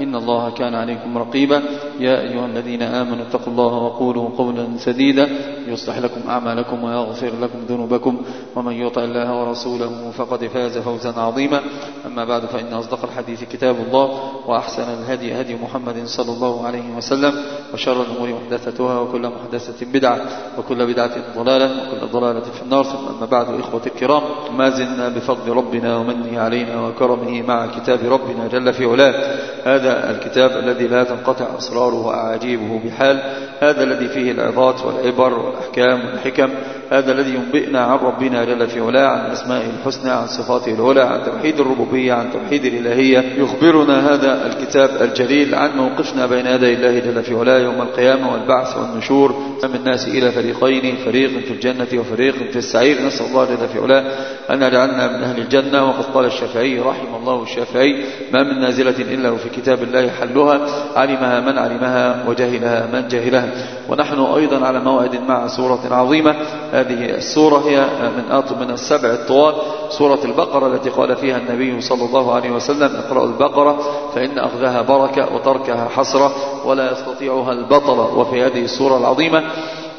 إن الله كان عليكم رقيبا. يا أيها الذين آمنوا اتقوا الله وقولوا قولا سديدا. يصلح لكم أعمالكم ويغفر لكم ذنوبكم. ومن يطع الله ورسوله فقد فاز فوزا عظيما. أما بعد فإن أصدق الحديث كتاب الله وأحسن الهدي هدي محمد صلى الله عليه وسلم. وشر الأمور محدثتها وكل محدثة بدعة وكل بدعة ضلالة وكل ضلالة في النار. ثم أما بعد إخوة الكرام ما زلنا بفضل ربنا ومنه علينا وكرمه مع كتاب ربنا جل في علاه. هذا الكتاب الذي لا تنقطع أسراره وأعاجيبه بحال. هذا الذي فيه العظات والعبر والأحكام والحكم. هذا الذي ينبئنا عن ربنا جل في علاه عن أسمائه الحسنى عن صفاته العلى عن توحيد الربوبية عن توحيد الإلهية. يخبرنا هذا الكتاب الجليل عن موقفنا بين يدي الله جل في علاه يوم القيامة والبعث والنشور. من الناس إلى فريقين فريق في الجنة وفريق في السعير. نسأل الله جل في علاه أن يجعلنا من أهل الجنة. وقد قال الشافعي رحم الله الشافعي ما من نازلة إلا وفي كتاب الله حلها علمها من علمها وجهلها من جهلها. ونحن أيضا على موعد مع سورة عظيمة. هذه السورة هي من من السبع الطوال. سورة البقرة التي قال فيها النبي صلى الله عليه وسلم اقرأوا البقرة فإن أخذها بركة وتركها حسرة ولا يستطيعها البطل. وفي هذه السورة العظيمة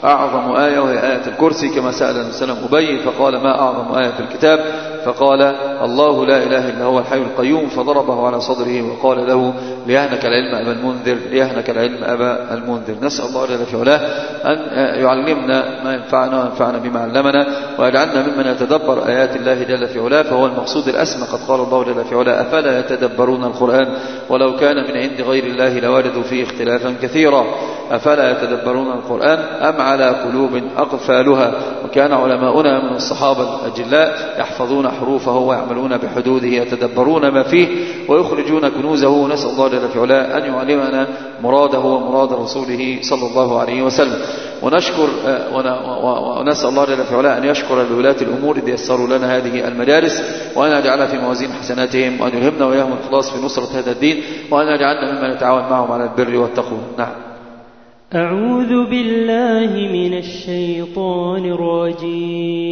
أعظم آية وهي آية الكرسي كما سأل السلام أبي فقال ما أعظم آية في الكتاب؟ فقال الله لا إله إلا هو الحي القيوم فضربه على صدره وقال له ليهنك العلم أبا المنذر ليهنك العلم أبا المنذر. نسأل الله جل في علاه أن يعلمنا ما ينفعنا وينفعنا بما علمنا ويجعلنا ممن يتدبر آيات الله جل في علاه فهو المقصود الأسمى. قد قال الله جل في علاه أفلا يتدبرون القرآن ولو كان من عند غير الله لوجدوا فيه اختلافا كثيرا. أفلا يتدبرون القرآن أم على قلوب أقفالها؟ وكان علماؤنا من الصحابة الأجلاء يحفظون حروفه ويعملون بحدوده يتدبرون ما فيه ويخرجون كنوزه نسأل الله جل في علاه أن يعلمنا مراده ومراد رسوله صلى الله عليه وسلم. ونشكر ونسأل الله جل في علاه أن يشكر لولاة الأمور إذ يسروا لنا هذه المدارس وأن يجعلها في موازين حسناتهم وأن يلهمنا وإياهم الإخلاص في نصرة هذا الدين وأن يجعلنا ممن يتعاون معهم على البر والتقوى. نعم. أعوذ بالله من الشيطان الرجيم.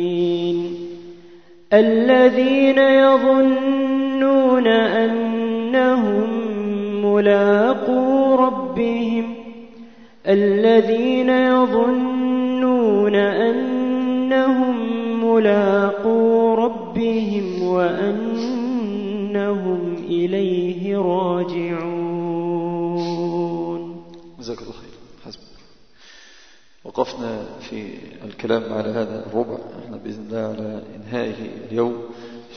الذين يظنون أنهم ملاقو ربهم الذين يظنون أنهم ملاقو ربهم وأنهم إليه راجعون. وقفنا في الكلام على هذا الربع. إحنا بإذن الله على إنهائه اليوم.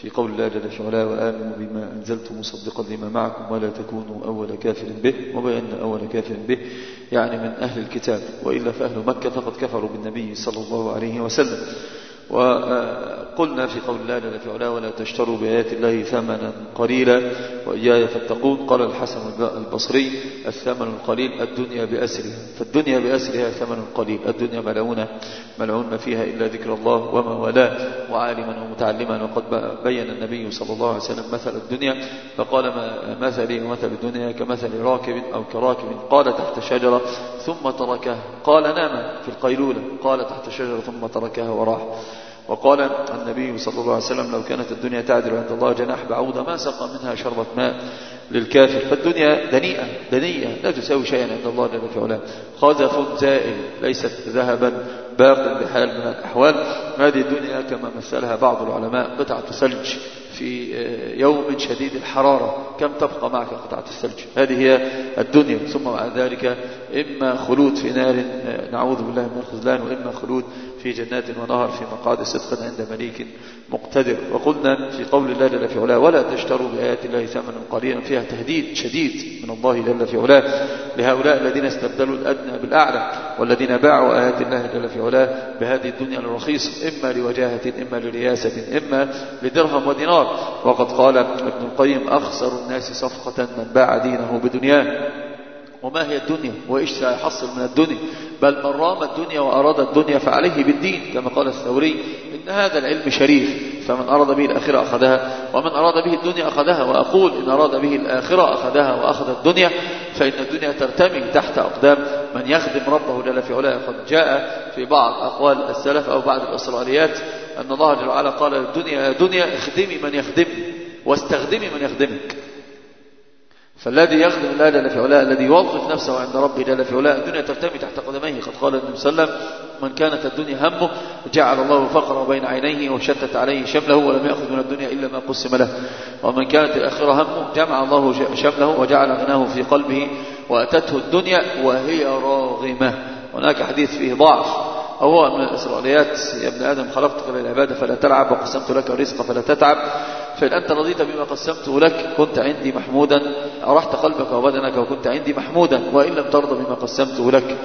في قول الله جل في علاه وآمنوا بما أنزلت مصدقا لما معكم ولا تكونوا أول كافر به. وبأن أول كافر به يعني من أهل الكتاب. وإلا فأهل مكة فقد كفروا بالنبي صلى الله عليه وسلم. وقلنا في قول الله جل في علاه ولا تشتروا بآيات الله ثمنا قليلا وإياي فاتقون. قال الحسن البصري الثمن القليل الدنيا بأسرها. فالدنيا بأسرها ثمن قليل. الدنيا ملعونة ملعون ما فيها إلا ذكر الله وما والاه وعالما ومتعلما. وقد بين النبي صلى الله عليه وسلم مثل الدنيا فقال ما مثلي ومثل الدنيا كمثل راكب أو كراكب قال تحت شجرة ثم تركها. قال نام في القيلولة. قال تحت شجرة ثم تركها وراح. وقال النبي صلى الله عليه وسلم لو كانت الدنيا تعدل عند الله جناح بعوضة ما سقى منها شربة ماء للكافر فالدنيا دنيئة دنيئة لا تساوي شيئا عند الله جل في علاه زائل ليست ذهبا باق بحال من الأحوال. هذه الدنيا كما مثلها بعض العلماء قطعة ثلج في يوم شديد الحرارة. كم تبقى معك قطعة الثلج؟ هذه هي الدنيا. ثم بعد ذلك إما خلود في نار نعوذ بالله من الخذلان وإما خلود في جنات ونهر في مقعد صدق عند مليك مقتدر. وقلنا في قول الله جل في علاه ولا تشتروا بآيات الله ثمنا قليلا فيها تهديد شديد من الله جل في علاه. لهؤلاء الذين استبدلوا الأدنى بالأعلى والذين باعوا آيات الله جل في علاه بهذه الدنيا الرخيص إما لوجاهة إما لرياسة إما لدرهم ودينار. وقد قال ابن القيم أخسر الناس صفقة من باع دينه بدنياه. وما هي الدنيا؟ وإيش سيحصل من الدنيا؟ بل من رام الدنيا وأراد الدنيا فعليه بالدين كما قال الثوري إن هذا العلم شريف فمن أراد به الآخرة أخذها ومن أراد به الدنيا أخذها وأقول إن أراد به الآخرة أخذها وأخذ الدنيا فإن الدنيا ترتمي تحت أقدام من يخدم ربه جل في علاه قد جاء في بعض أقوال السلف أو بعض الأسرائيليات أن الله جل وعلا قال للدنيا يا دنيا اخدمي من يخدمني واستخدمي من يخدمك. فالذي يخدم الله جل في علاه الذي يوظف نفسه عند ربه جل في علاه الدنيا ترتمي تحت قدميه قد قال النبي صلى الله عليه وسلم من كانت الدنيا همه جعل الله فقره بين عينيه وشتت عليه شمله ولم يأخذ من الدنيا إلا ما قسم له. ومن كانت الآخرة همه جمع الله شمله وجعل غناه في قلبه وأتته الدنيا وهي راغمة. هناك حديث فيه ضعف. هو من الإسرائيليات يا ابن آدم خلقتك للعبادة فلا تلعب وقسمت لك الرزق فلا تتعب. فإن أنت رضيت بما قسمته لك كنت عندي محمودا. أرحت قلبك وبدنك وكنت عندي محمودا. وإن لم ترضى بما قسمته لك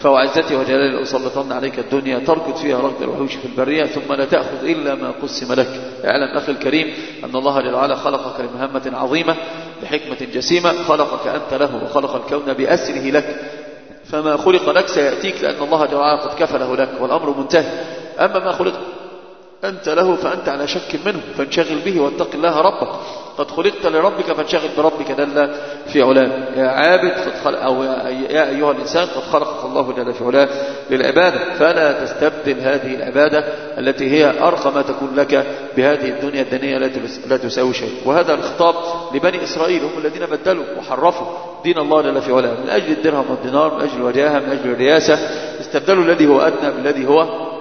فوعزتي وجلالي لأسلطن عليك الدنيا. تركض فيها ركض الوحوش في البرية ثم لا تأخذ إلا ما قسم لك. اعلم أخي الكريم أن الله جل وعلا خلقك لمهمة عظيمة بحكمة جسيمة. خلقك أنت له وخلق الكون بأسره لك. فما خلق لك سيأتيك لأن الله جل وعلا قد كفله لك والأمر منتهي. أما ما خلق أنت له فأنت على شك منه فانشغل به واتق الله ربك. قد خلقت لربك فانشغل بربك دل في علاه. يا عابد قد خلق أو يا أيها الإنسان قد خلقك الله جل في علاه للعبادة. فلا تستبدل هذه العبادة التي هي أرقى ما تكون لك بهذه الدنيا الدنيا لا تساوي شيء. وهذا الخطاب لبني إسرائيل هم الذين بدلوا وحرفوا دين الله جل في علاه. من أجل الدرهم والدينار من أجل الوجاهة من أجل الرياسة استبدلوا الذي هو أدنى بالذي هو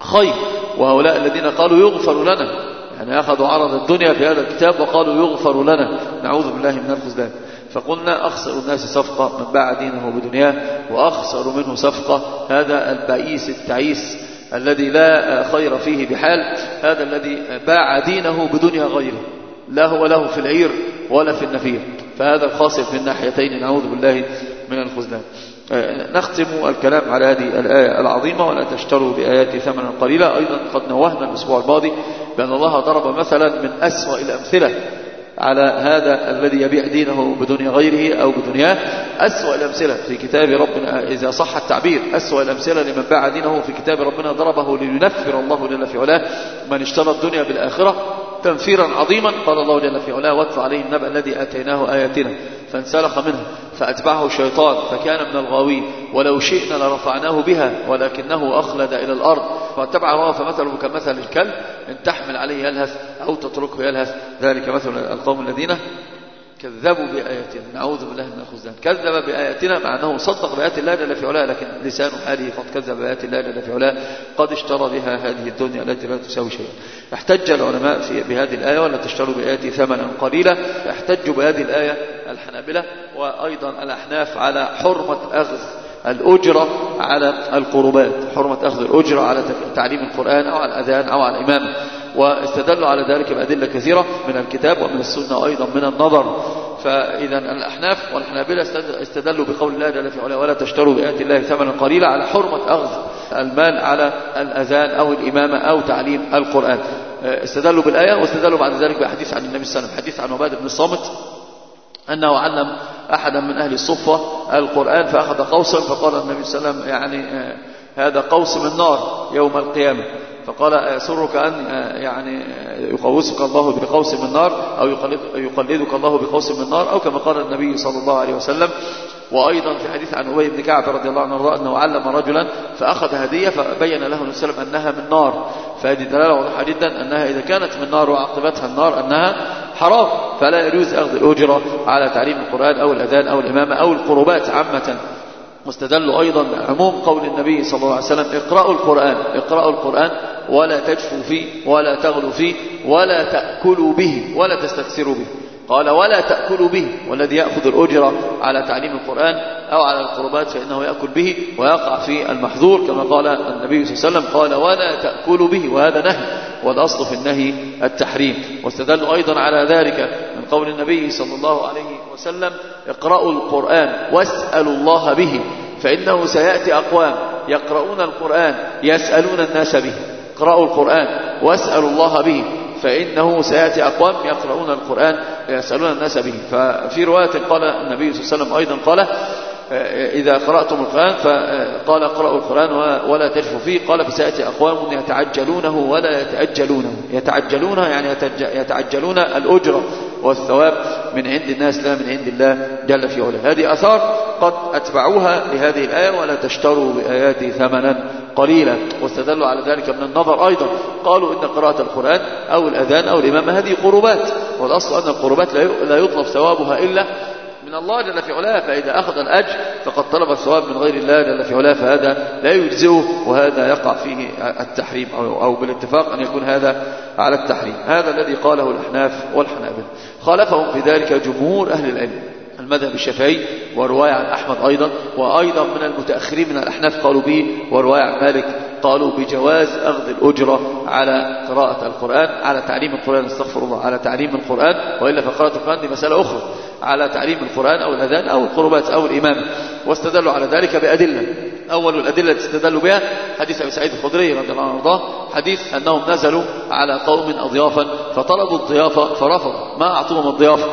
خير. وهؤلاء الذين قالوا يغفر لنا يعني أخذوا عرض الدنيا في هذا الكتاب وقالوا يغفر لنا. نعوذ بالله من الخزلان فقلنا أخسر الناس صفقة من باع دينه بدنياه وأخسر منه صفقة. هذا البعيس التعيس الذي لا خير فيه بحال. هذا الذي باع دينه بدنيا غيره. لا هو له في العير ولا في النفير. فهذا الخاسر من ناحيتين نعوذ بالله من الخزلان. نختم الكلام على هذه الآية العظيمة ولا تشتروا بآيات ثمنا قليلا. أيضا قد نوهنا الأسبوع الماضي بأن الله ضرب مثلا من أسوأ الأمثلة على هذا الذي يبيع دينه بدنيا غيره أو بدنياه. أسوأ الأمثلة في كتاب ربنا إذا صح التعبير أسوأ الأمثلة لمن باع دينه في كتاب ربنا ضربه لينفر الله جل في علاه. من اشترى الدنيا بالآخرة تنفيرا عظيما قال الله جل في علاه واتل عليه النبأ الذي آتيناه آياتنا. فانسلخ منها فأتبعه الشيطان فكان من الغاوين. ولو شئنا لرفعناه بها ولكنه أخلد إلى الأرض. فاتبع الله فمثله كمثل الكلب إن تحمل عليه يلهث أو تتركه يلهث. ذلك مثل القوم الذين كذبوا بآياتنا نعوذ بالله من الخزدان كذب بآياتنا مع أنه صدق بآيات الله جل في علاه لكن لسان حاله قد كذب بآيات الله جل في علاه. قد اشترى بها هذه الدنيا التي لا تساوي شيئا. احتج العلماء في بهذه الآية ولا تشتروا بآياتي ثمنا قليلا. احتجوا بهذه الآية الحنابلة وأيضا الأحناف على حرمة أخذ الأجرة على القربات. حرمة أخذ الأجرة على تعليم القرآن أو على الأذان أو على الإمامة واستدلوا على ذلك بأدلة كثيرة من الكتاب ومن السنة وأيضا من النظر. فإذا الأحناف والحنابلة استدلوا بقول الله جل في علاه ولا تشتروا بآيات الله ثمنا قليلا على حرمة أخذ المال على الأذان أو الإمامة أو تعليم القرآن. استدلوا بالآية واستدلوا بعد ذلك بحديث عن النبي صلى الله عليه وسلم حديث عن عباد بن الصامت أنه علم أحدا من أهل الصفة القرآن فأخذ قوسا فقال النبي صلى الله عليه وسلم يعني هذا قوس من نار يوم القيامة. فقال يسرك أن يعني يقوسك الله بقوس من نار أو يقلدك الله بقوس من نار أو كما قال النبي صلى الله عليه وسلم. وأيضا في حديث عن أبي بن كعب رضي الله عنه أنه علم رجلا فأخذ هدية فبين له النبي صلى الله عليه وسلم أنها من نار. فهذه دلالة واضحة جدا أنها إذا كانت من نار وعاقبتها النار أنها حرام. فلا يجوز أخذ الأجرة على تعليم القرآن أو الأذان أو الإمامة أو القربات عامة. واستدلوا أيضا بعموم قول النبي صلى الله عليه وسلم اقرأوا القرآن اقرأوا القرآن ولا تجفوا فيه ولا تغلوا فيه ولا تأكلوا به ولا تستكثروا به. قال ولا تأكلوا به والذي يأخذ الأجرة على تعليم القرآن أو على القربات فإنه يأكل به ويقع في المحظور كما قال النبي صلى الله عليه وسلم قال ولا تأكلوا به وهذا نهي والأصل في النهي التحريم. واستدلوا أيضا على ذلك من قول النبي صلى الله عليه وسلم اقرأوا القرآن واسألوا الله به فإنه سيأتي أقوام يقرؤون القرآن يسألون الناس به. اقرأوا القرآن واسألوا الله به فإنه سيأتي أقوام يقرؤون القرآن يسألون الناس به. ففي رواية قال النبي صلى الله عليه وسلم أيضا قال إذا قرأتم القرآن فقال اقرأوا القرآن ولا تجفوا فيه. قال فسيأتي أقوام يتعجلونه ولا يتأجلونه. يتعجلونه يعني يتعجلون الأجرة والثواب من عند الناس لا من عند الله جل في علاه. هذه أثار قد أتبعوها لهذه الآية ولا تشتروا بآياتي ثمنا قليلا. واستدلوا على ذلك من النظر أيضا. قالوا إن قراءة القرآن أو الأذان أو الإمامة هذه قربات. والأصل أن القربات لا يطلب ثوابها إلا من الله جل في علاه فإذا أخذ الأجر فقد طلب الثواب من غير الله جل في علاه فهذا لا يجزئه وهذا يقع فيه التحريم أو, أو بالاتفاق أن يكون هذا على التحريم. هذا الذي قاله الأحناف والحنابلة. خالفهم في ذلك جمهور أهل العلم المذهب الشافعي ورواية عن أحمد أيضا وأيضا من المتأخرين من الأحناف قالوا به ورواية عن مالك قالوا بجواز أخذ الأجرة على قراءة القرآن على تعليم القرآن استغفر الله على تعليم القرآن وإلا فقراءة القرآن دي مسألة أخرى. على تعليم القرآن أو الأذان أو القربات أو الإمامة واستدلوا على ذلك بأدلة. أول الأدلة التي استدلوا بها حديث أبي سعيد الخدري رضي الله عنه وارضاه حديث أنهم نزلوا على قوم أضيافا فطلبوا الضيافة فرفضوا ما أعطوهم الضيافة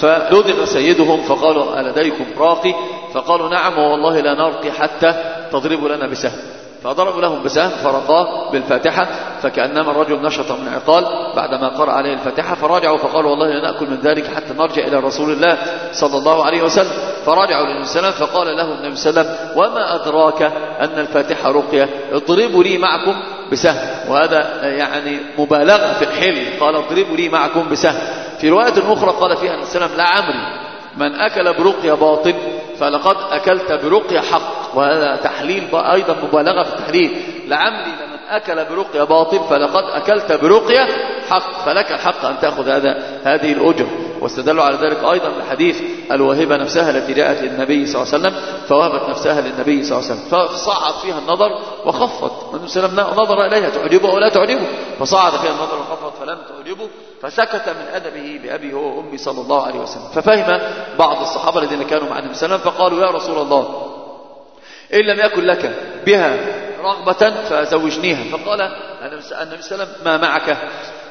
فلدغ سيدهم فقالوا ألديكم راقي؟ فقالوا نعم والله لا نرقي حتى تضربوا لنا بسهم. فضربوا لهم بسهم فرقاه بالفاتحة فكأنما الرجل نشط من عقال بعدما قرأ عليه الفاتحة فراجعوا فقالوا والله لا نأكل من ذلك حتى نرجع إلى رسول الله صلى الله عليه وسلم. فرجعوا للنبي صلى الله عليه وسلم فقال له النبي صلى الله عليه وسلم وما أدراك أن الفاتحة رقية؟ اضربوا لي معكم بسهم. وهذا يعني مبالغة في الحل قال اضربوا لي معكم بسهم. في رواية أخرى قال فيها النبي صلى الله عليه وسلم لعمري من أكل برقية باطل فلقد أكلت برقية حق. وهذا تحليل أيضا مبالغة في التحليل. لعمري لمن أكل برقية باطل فلقد أكلت برقية حق فلك الحق أن تأخذ هذا هذه الأجر. واستدلوا على ذلك أيضا بحديث الواهبة نفسها التي جاءت للنبي صلى الله عليه وسلم فوهبت نفسها للنبي صلى الله عليه وسلم فصعد فيها النظر وخفت. النبي صلى الله عليه وسلم نظر إليها تعجبه أو لا تعجبه؟ فصعد فيها النظر وخفت فلم تعجبه فسكت من أدبه بأبي هو وأمي صلى الله عليه وسلم. ففهم بعض الصحابة الذين كانوا مع النبي صلى الله عليه وسلم فقالوا يا رسول الله إن لم يكن لك بها رغبة فزوجنيها. فقال النبي صلى الله عليه وسلم ما معك؟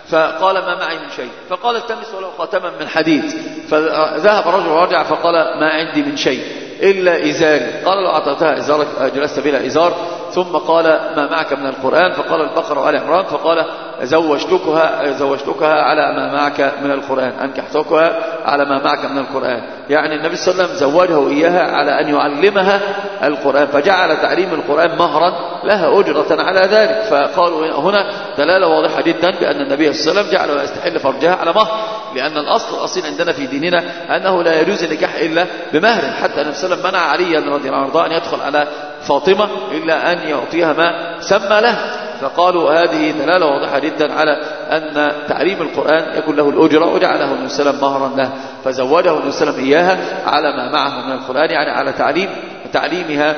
فقال ما معي من شيء. فقال التمس ولو خاتما من حديد. فذهب رجل ورجع فقال ما عندي من شيء إلا إزاري. قال لو أعطيتها إزارك جلست بلا إزار ثم قال ما معك من القرآن؟ فقال البقرة وآل عمران فقال زوجتكها زوجتكها على ما معك من القرآن أنكحتكها على ما معك من القرآن. يعني النبي صلى الله عليه وسلم زوجه إياها على أن يعلمها القرآن فجعل تعليم القرآن مهرا لها أجرة على ذلك. فقالوا هنا دلالة واضحة جدا بأن النبي صلى الله عليه وسلم جعل يستحل فرجها على مهر لأن الأصل الأصيل عندنا في ديننا أنه لا يجوز النكاح إلا بمهر. حتى النبي صلى الله عليه وسلم منع عليا رضي الله عنه أن يدخل على فاطمة إلا أن يعطيها ما سمى له. فقالوا هذه دلالة واضحة جدا على أن تعليم القرآن يكون له الأجرة وجعله النبي صلى الله عليه وسلم مهرا له. فزوجه النبي صلى الله عليه وسلم إياها على ما معه من القرآن يعني على تعليم تعليمها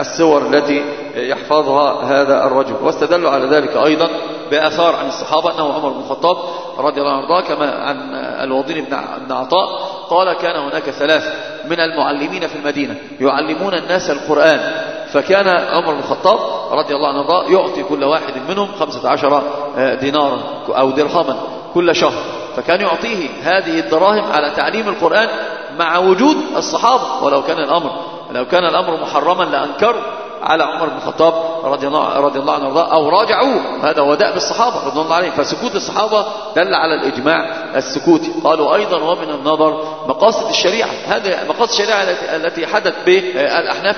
السور التي يحفظها هذا الرجل. واستدلوا على ذلك أيضا بآثار عن الصحابة أنه عمر بن الخطاب رضي الله عنه كما عن الوضين بن عطاء قال كان هناك ثلاثة من المعلمين في المدينة يعلمون الناس القرآن. فكان عمر بن الخطاب رضي الله عنه يعطي كل واحد منهم خمسة عشر دينارا أو درهما كل شهر. فكان يعطيه هذه الدراهم على تعليم القرآن مع وجود الصحابة ولو كان الأمر لو كان الأمر محرما لأنكروا على عمر بن الخطاب رضي الله رضي الله عنه أو راجعوه. هذا هو دأب الصحابة رضي الله عليهم. فسكوت الصحابة دل على الإجماع السكوتي قالوا أيضا ومن النظر مقاصد الشريعة. هذه مقاصد الشريعة التي حدث بالأحناف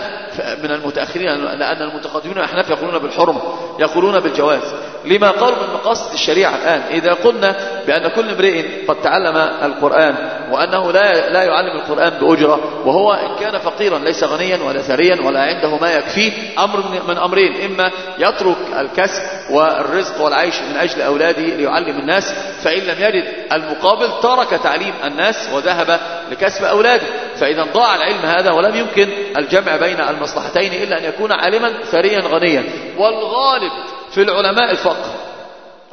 من المتأخرين لأن المتقدمين الأحناف يقولون بالحرمة يقولون بالجواز. لما قالوا من مقاصد الشريعة الآن إذا قلنا بأن كل امرئ قد تعلم القرآن وأنه لا لا يعلم القرآن بأجرة وهو إن كان فقيرا ليس غنيا ولا ثريا ولا عنده ما يكفيه أمر من أمرين إما يترك الكسب والرزق والعيش من أجل أولاده ليعلم الناس فإن لم يجد المقابل ترك تعليم الناس وذهب لكسب أولاده فإذا ضاع العلم هذا ولم يمكن الجمع بين المصلحتين إلا أن يكون عالما ثريا غنيا. والغالب في العلماء الفقر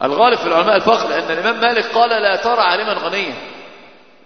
الغالب في العلماء الفقر لأن الإمام مالك قال لا ترى عالما غنيا.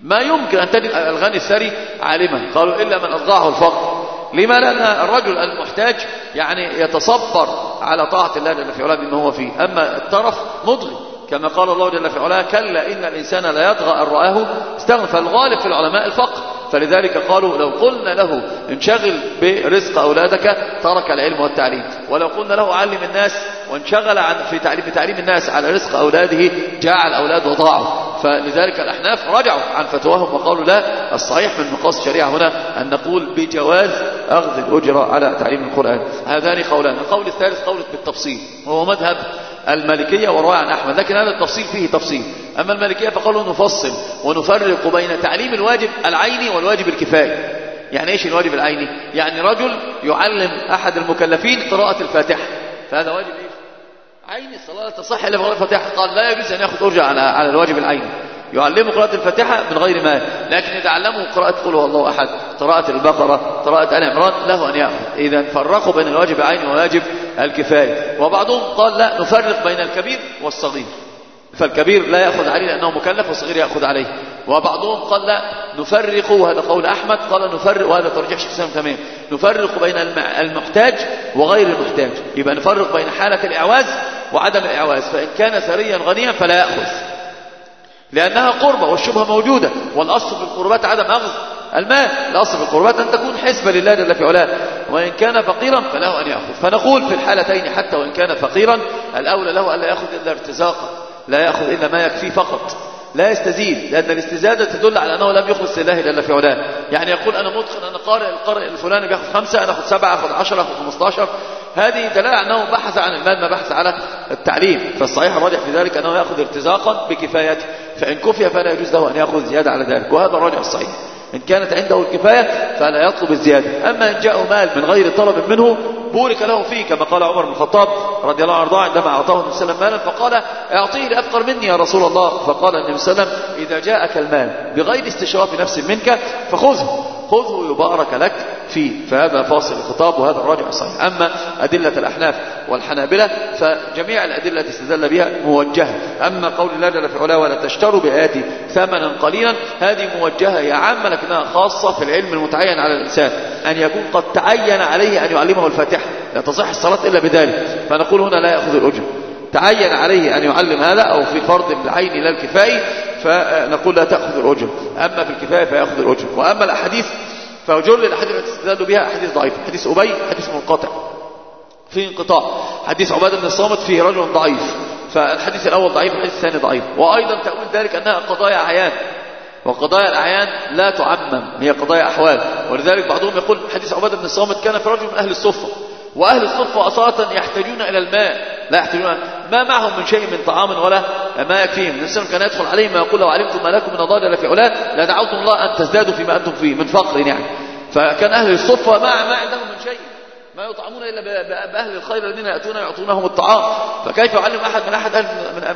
ما يمكن أن تجد الغني الثري عالما. قالوا إلا من أضاعه الفقر لما لأن الرجل المحتاج يعني يتصبر على طاعة الله جل في علاه بما هو فيه. أما الترف مضغي. كما قال الله جل في علاه كلا إن الإنسان لا يطغى أن رآه. استغنى فالغالب في العلماء الفقر فلذلك قالوا لو قلنا له انشغل برزق أولادك ترك العلم والتعليم. ولو قلنا له علم الناس وانشغل عن في تعليم بتعليم الناس على رزق أولاده جاع الأولاد وضاعوا. فلذلك الأحناف رجعوا عن فتواهم وقالوا لا الصحيح من مقاصد الشريعة هنا أن نقول بجواز أخذ الأجرة على تعليم القرآن. هذان قولان. القول الثالث قول بالتفصيل وهو مذهب المالكية ورواه عن أحمد لكن هذا التفصيل فيه تفصيل. أما المالكية فقالوا نفصل ونفرق بين تعليم الواجب العيني والواجب الكفاية يعني إيش الواجب العيني؟ يعني رجل يعلم أحد المكلفين قراءة الفاتحة. فهذا واجب إيش؟ عيني الصلاة لا تصح إلا بقراءة الفاتحة. قال لا يجوز أن يأخذ أرجع على على الواجب العيني. يعلمه قراءة الفاتحة من غير مال لكن إذا علمه قراءة قل هو الله أحد قراءة البقرة قراءة آل عمران له أن يأخذ. إذا فرقوا بين الواجب العيني وواجب الكفاية وبعضهم قال لا نفرق بين الكبير والصغير. فالكبير لا يأخذ عليه لأنه مكلف والصغير يأخذ عليه. وبعضهم قال لا نفرق وهذا قول أحمد قال نفرق وهذا ترجيح شيخ الإسلام تمام نفرق بين المحتاج وغير المحتاج. يبقى نفرق بين حالة الإعواز وعدم الإعواز. فإن كان ثريا غنيا فلا يأخذ. لأنها قربة والشبهة موجودة. والأصل في القربات عدم أخذ المال. الأصل في القربات أن تكون حسبة لله جل في علاه. وإن كان فقيرا فله أن يأخذ. فنقول في الحالتين حتى وإن كان فقيرا الأولى له ألا يأخذ إلا ارتزاقا. لا يأخذ إلا ما يكفيه فقط. لا يستزيد لأن الاستزادة تدل على أنه لم يخلص لله جل في علاه. يعني يقول أنا متقن أنا قارئ القارئ الفلاني بياخذ خمسة أنا أخذ سبعة أخذ عشرة أخذ خمستاشر. هذه دلالة أنه بحث عن المال ما بحث على التعليم. فالصحيح الراجح في ذلك أنه يأخذ ارتزاقا بكفايته. فإن كفي فلا يجوز له أن يأخذ زيادة على ذلك. وهذا الراجح الصحيح. إن كانت عنده الكفاية فلا يطلب الزيادة. أما إن جاءه مال من غير طلب منه بورك له فيه كما قال عمر بن الخطاب رضي الله عنه عندما أعطاه النبي صلى الله عليه وسلم مالا فقال أعطيه لأفقر مني يا رسول الله. فقال النبي صلى الله عليه وسلم إذا جاءك المال بغير استشراف نفس منك فخذه. خذه يبارك لك فيه فهذا فاصل الخطاب وهذا الراجع الصحيح. أما أدلة الأحناف والحنابلة فجميع الأدلة التي استدل بها موجهة. أما قول الله جل في علاه ولا تشتروا بآياتي ثمنا قليلا هذه موجهة هي عامة لكنها خاصة في العلم المتعين على الإنسان. أن يكون قد تعين عليه أن يعلمه الفاتحة. لا تصح الصلاة إلا بذلك. فنقول هنا لا يأخذ الأجر. تعين عليه أن يعلم هذا أو في فرض بالعين لا الكفاية فنقول لا تأخذ الأجر. أما في الكفاية فيأخذ الأجر. وأما الأحاديث فجل الأحاديث التي استدلوا بها أحاديث ضعيفة حديث أبي حديث منقطع. في انقطاع. حديث عبادة بن الصامت فيه رجل ضعيف. فالحديث الأول ضعيف الحديث الثاني ضعيف. وأيضا تأويل ذلك أنها قضايا أعيان. وقضايا الأعيان لا تعمم هي قضايا أحوال. ولذلك بعضهم يقول حديث عبادة بن الصامت كان في رجل من أهل الصفة. وأهل الصفة أصالة يحتاجون إلى الماء لا يحتاجون ما معهم من شيء من طعام ولا ما يكفيهم. النبي كان يدخل عليهم ويقول لو علمتم ما لكم من الله جل في علاه لدعوتم الله أن تزدادوا فيما أنتم فيه من فقر يعني. فكان أهل الصفة ما ما عندهم من شيء. ما يطعمون إلا بأهل الخير الذين يأتون يعطونهم الطعام. فكيف يعلم أحد من أحد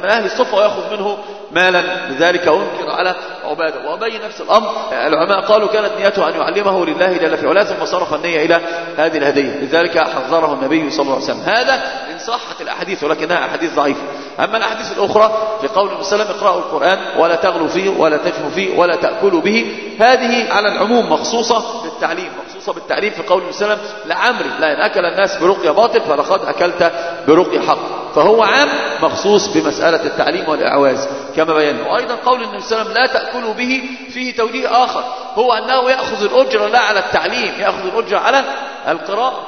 من أهل الصفة ويأخذ منه مالا؟ لذلك أنكر على عبادة. وأبين نفس الأمر. العلماء قالوا كانت نيته أن يعلمه لله جل في علاه ثم صرف النية إلى هذه الهدية. لذلك حذره النبي صلى الله عليه وسلم. هذا صحت الأحاديث ولكنها أحاديث ضعيفة. أما الأحاديث الأخرى في قول النبي صلى الله عليه وسلم اقرأوا القرآن ولا تغلوا فيه ولا تجفوا فيه ولا تأكلوا به. هذه على العموم مخصوصة بالتعليم مخصوصة بالتعليم في قول النبي صلى الله عليه وسلم لعمري لا إن أكل الناس برقية باطل فلقد أكلت برقية حق. فهو عام مخصوص بمسألة التعليم والإعواز. كما بينا وأيضا قول النبي صلى الله عليه وسلم لا تأكلوا به فيه توجيه آخر. هو أنه يأخذ الأجرة لا على التعليم يأخذ الأجرة على القراءة.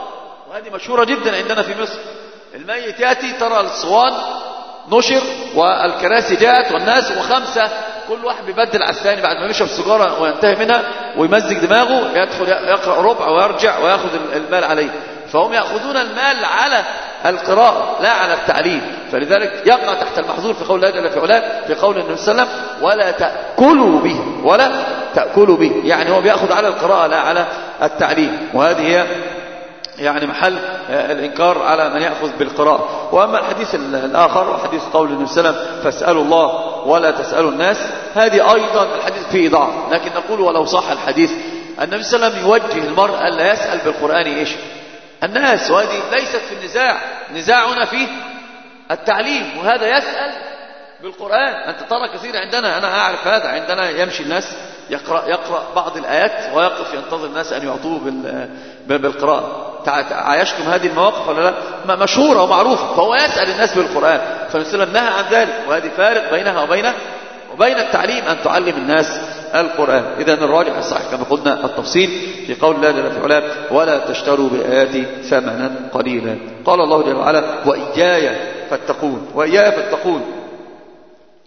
وهذه مشهورة جدا عندنا في مصر. الميت يأتي ترى الصوان نشر والكراسي جاءت والناس وخمسة كل واحد بيبدل على الثاني بعد ما يشرب سيجارة وينتهي منها ويمزج دماغه يدخل يقرأ ربع ويرجع ويأخذ المال عليه. فهم يأخذون المال على القراءة لا على التعليم. فلذلك يقع تحت المحظور في قول الله جل في علاه في قول النبي صلى الله عليه وسلم ولا تأكلوا به ولا تأكلوا به. يعني هو بيأخذ على القراءة لا على التعليم. وهذه هي يعني محل الإنكار على من يأخذ بالقراءة. وأما الحديث الآخر وحديث قول النبي صلى الله عليه وسلم فاسألوا الله ولا تسألوا الناس هذه أيضا الحديث فيه ضعف. لكن نقول ولو صح الحديث النبي صلى الله عليه وسلم يوجه المرء ألا يسأل بالقرآن إيش؟ الناس. وهذه ليست في النزاع. نزاعنا فيه التعليم وهذا يسأل بالقرآن. أنت ترى كثير عندنا أنا أعرف هذا عندنا يمشي الناس يقرأ, يقرأ بعض الآيات ويقف ينتظر الناس أن يعطوه بالقراءة عايشتم هذه المواقف ولا لا؟ مشهورة ومعروفة. فهو يسأل الناس بالقرآن. فالنبي نهى عن ذلك. وهذه فارق بينها وبين وبين التعليم أن تعلم الناس القرآن. إذا الراجح الصحيح كما قلنا التفصيل في قول الله جل في علاه ولا تشتروا بآياتي ثمنا قليلا. قال الله جل وعلا وإياي فاتقون. وإياي فاتقون.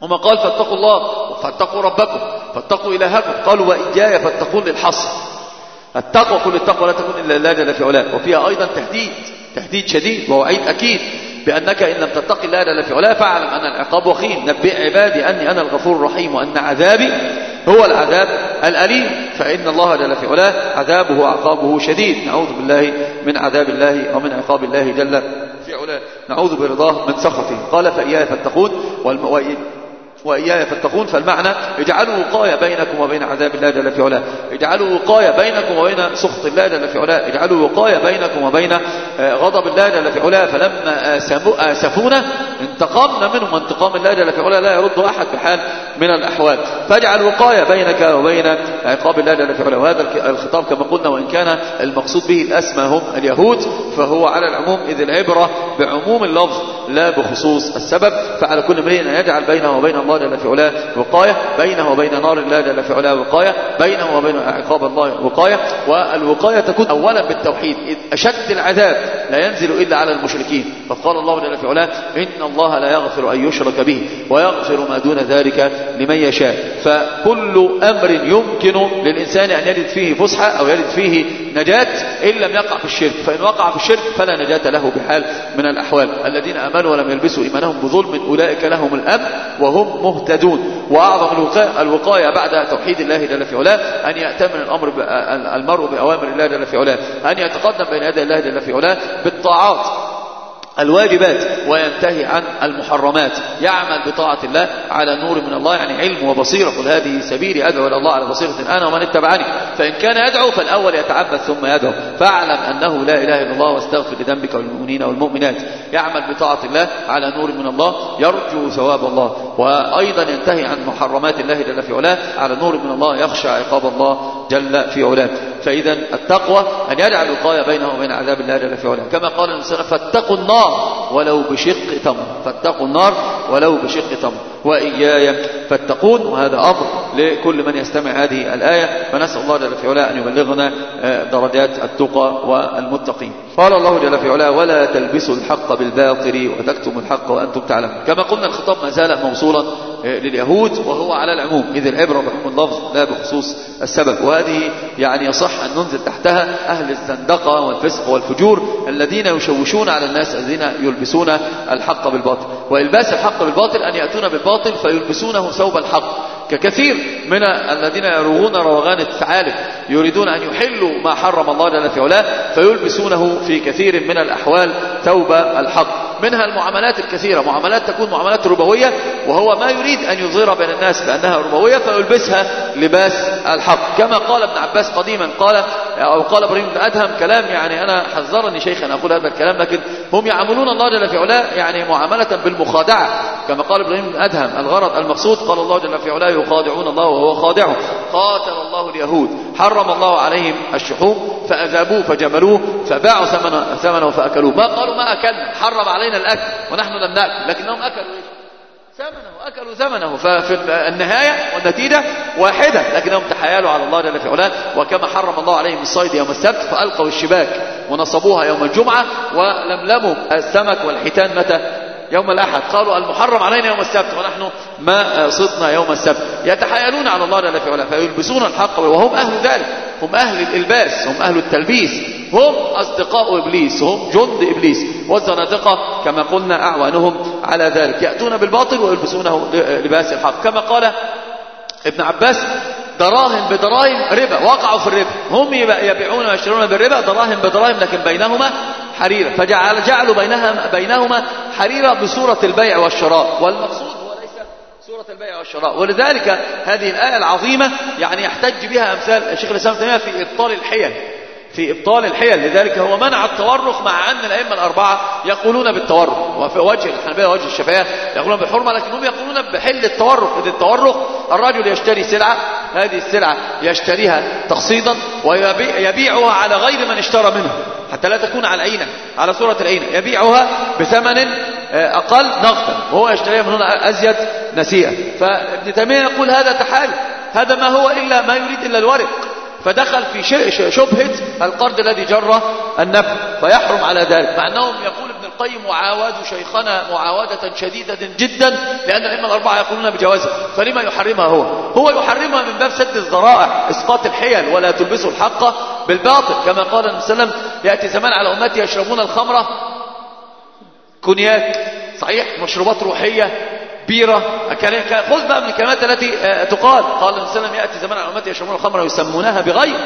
وما قال فاتقوا الله فاتقوا ربكم فاتقوا إلهكم. قالوا وإياي فاتقون للحصر. التقوى كل التقوى لا تكون إلا الله جل في علاه. وفيها أيضا تهديد تهديد شديد ووعيد أكيد بأنك إن لم تتق الله جل في علاه فاعلم أن العقاب وخيم نبئ عبادي أني أنا الغفور الرحيم وأن عذابي هو العذاب الأليم. فإن الله جل في علاه عذابه وعقابه شديد. نعوذ بالله من عذاب الله ومن عقاب الله جل في علاه. نعوذ برضاه من سخطه. قال فإياي فاتقون وإياي فاتقون فالمعنى اجعلوا وقاية بينكم وبين عذاب الله جل في علاه. اجعلوا وقاية بينكم وبين سخط الله جل في علاه. اجعلوا وقاية بينكم وبين غضب الله جل في علاه. فلما آسفونا انتقمنا منهم انتقام الله جل في علاه لا يرد أحد بحال من الأحوال. فاجعل وقاية بينك وبين عقاب الله جل في علاه. وهذا الخطاب كما قلنا وإن كان المقصود به الأسمى هم اليهود فهو على العموم إذ العبرة بعموم اللفظ لا بخصوص السبب. فعلى كل امرئ أن يجعل بينه وبين الله جل في علاه وقاية بينه وبين نار الله جل في علاه وقاية بينه وبين عقاب الله وقاية والوقاية تكون أولا بالتوحيد إذ أشد العذاب لا ينزل إلا على المشركين. فقال الله جل في علاه إن الله لا يغفر أن يشرك به ويغفر ما دون ذلك لمن يشاء. فكل أمر يمكن للإنسان أن يجد فيه فسحة أو يجد فيه نجاة إن لم يقع في الشرك. فإن وقع في الشرك فلا نجاة له بحال من الأحوال. الذين أمنوا ولم يلبسوا إيمانهم بظلم أولئك لهم الأمن وهم مهتدون. وأعظم الوقاية بعد توحيد الله جل في علاه أن يأتمن الأمر المرء بأوامر الله جل في علاه أن يتقدم بين يدي الله جل في علاه بالطاعات. الواجبات وينتهي عن المحرمات. يعمل بطاعة الله على نور من الله يعني علم وبصيرة. قل هذه سبيلي أدعو إلى الله على بصيرة. أنا ومن اتبعني فإن كان يدعو فالأول يتعبد ثم يدعو. فاعلم أنه لا إله إلا الله واستغفر لذنبك والمؤمنين والمؤمنات. يعمل بطاعة الله على نور من الله يرجو ثواب الله. وأيضا ينتهي عن محرمات الله جل في علاه. على نور من الله يخشى عقاب الله جل في علاه. فإذا التقوى أن يجعل وقاية بينه وبين عذاب الله جل في علاه. كما قال الإنسان فاتقوا النار Allah ولو بشق تمر. فاتقوا النار ولو بشق تمر. وإياي فاتقون. وهذا أمر لكل من يستمع هذه الآية. فنسأل الله جل في علاه أن يبلغنا درجات التقى والمتقين. قال الله جل في علاه ولا تلبسوا الحق بالباطل وتكتموا الحق وأنتم تعلمون. كما قلنا الخطاب ما زال موصولا لليهود وهو على العموم. إذ العبرة بعموم اللفظ لا بخصوص السبب. وهذه يعني يصح أن ننزل تحتها أهل الزندقة والفسق والفجور الذين يشوشون على الناس الذين يلبسون الحق بالباطل. وإلباس الحق بالباطل أن يأتون بالباطل فيلبسونه ثوب الحق. ككثير من الذين يروغون روغان الثعالب يريدون أن يحلوا ما حرم الله جل في علاه فيلبسونه في كثير من الأحوال ثوب الحق. منها المعاملات الكثيرة معاملات تكون معاملات ربوية وهو ما يريد أن يظهر بين الناس بأنها ربوية فيلبسها لباس الحق. كما قال ابن عباس قديما قال أو قال إبراهيم بن أدهم كلام يعني أنا حذرني شيخ أن أقول هذا الكلام لكن هم يعاملون الله جل في علاه يعني معاملة بالمخادعة. كما قال إبراهيم بن أدهم الغرض المقصود قال الله جل في علاه يخادعون الله وهو خادعهم قاتل الله اليهود. حرم الله عليهم الشحوم فأذابوه فجملوه فباعوا ثمنه, ثمنه فأكلوه. ما قالوا ما أكلنا حرم علينا الأكل ونحن لم نأكل لكنهم أكلوا ثمنه أكلوا ثمنه. ففي النهاية والنتيجة واحدة لكنهم تحايلوا على الله جل في علاه وكما حرم الله عليهم الصيد يوم السبت فألقوا الشباك ونصبوها يوم الجمعة ولملموا السمك والحيتان متى؟ يوم الأحد. قالوا المحرم علينا يوم السبت ونحن ما صدنا يوم السبت. يتحايلون على الله جل في فيلبسون الحق وهم أهل ذلك. هم أهل الإلباس هم أهل التلبيس. هم أصدقاء إبليس هم جند إبليس. والزنادقة كما قلنا أعوانهم على ذلك. يأتون بالباطل ويلبسونه لباس الحق. كما قال ابن عباس دراهم بدراهم ربا. وقعوا في الربا. هم يبيعون ويشترون بالربا دراهم بدراهم لكن بينهما حريرة. فجعل جعلوا بينها بينهما حريرة بصورة البيع والشراء. والمقصود هو ليس صورة البيع والشراء. ولذلك هذه الآية العظيمة يعني يحتج بها أمثال شيخ الإسلام تيمية في إبطال الحيل. في إبطال الحيل. لذلك هو منع التورق مع أن الأئمة الأربعة يقولون بالتورق. وفي وجه الحنبلية ووجه الشافعية يقولون بالحرمة لكنهم يقولون بحل التورق. إذ التورق الرجل يشتري سلعة هذه السلعة يشتريها تقسيطا ويبيعها على غير من اشترى منه. حتى لا تكون على العينة على صورة العينة. يبيعها بثمن أقل نقدا. وهو يشتريها من هنا أزيد نسيئة فابن تيمية يقول هذا تحالف. هذا ما هو إلا ما يريد إلا الورق. فدخل في شبهة القرض الذي جر النفع فيحرم على ذلك. مع أنهم يقول ابن القيم وعاودوا شيخنا معاودة شديدة جدا لأن الأئمة الأربعة يقولون بجوازها فلما يحرمها هو؟ هو يحرمها من باب سد الذرائع إسقاط الحيل ولا تلبسوا الحق بالباطل. كما قال النبي صلى الله عليه وسلم يأتي زمان على أمتي يشربون الخمر كونياك صحيح مشروبات روحية بيرة خذ بقى من الكلمات التي تقال. قال النبي صلى الله عليه وسلم يأتي زمان على أمتي يشربون الخمر ويسمونها بغير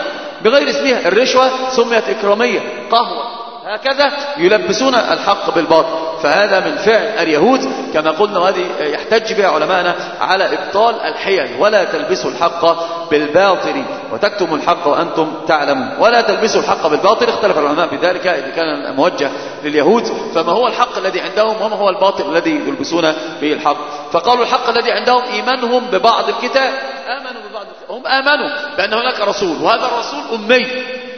بغير اسمها الرشوة سميت إكرامية قهوة. هكذا يلبسون الحق بالباطل. فهذا من فعل اليهود كما قلنا وهذه يحتج بها علماءنا على إبطال الحيل. ولا تلبسوا الحق بالباطل وتكتموا الحق وأنتم تعلمون. ولا تلبسوا الحق بالباطل اختلف العلماء بذلك إذا كان موجه لليهود فما هو الحق الذي عندهم وما هو الباطل الذي يلبسون به الحق؟ فقالوا الحق الذي عندهم إيمانهم ببعض الكتاب. آمنوا ببعض الكتاب. هم آمنوا بأن هناك رسول وهذا الرسول أمي.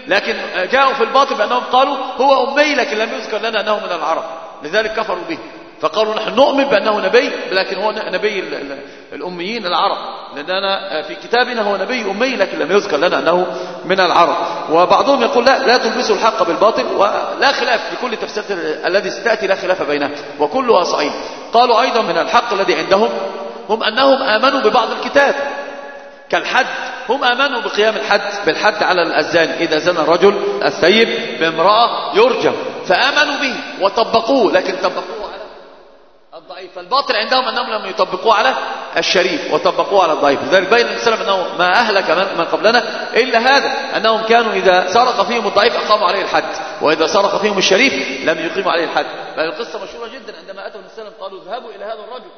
لكن جاءوا في الباطل بأنهم قالوا هو أمي لكن لم يذكر لنا أنه من العرب. لذلك كفروا به. فقالوا نحن نؤمن بأنه نبي لكن هو نبي الأميين العرب. لأننا في كتابنا هو نبي أمي لكن لم يذكر لنا أنه من العرب. وبعضهم يقول لا لا تلبسوا الحق بالباطل ولا خلاف في كل تفسير الذي ستأتي لا خلاف بينها وكلها صحيح. قالوا أيضا من الحق الذي عندهم هم أنهم آمنوا ببعض الكتاب. كالحد هم آمنوا بقيام الحد بالحد على الزاني إذا زنى الرجل السيب بامرأة يرجم فآمنوا به وطبقوه. لكن طبقوه على الضعيف. فالباطل عندهم أنهم لم يطبقوه على الشريف وطبقوه على الضعيف. لذلك بين السلام أنه ما أهلك من قبلنا إلا هذا أنهم كانوا إذا سرق فيهم الضعيف أقاموا عليه الحد وإذا سرق فيهم الشريف لم يقيموا عليه الحد. بل القصة مشهورة جدا. عندما أتوا السلام قالوا اذهبوا إلى هذا الرجل.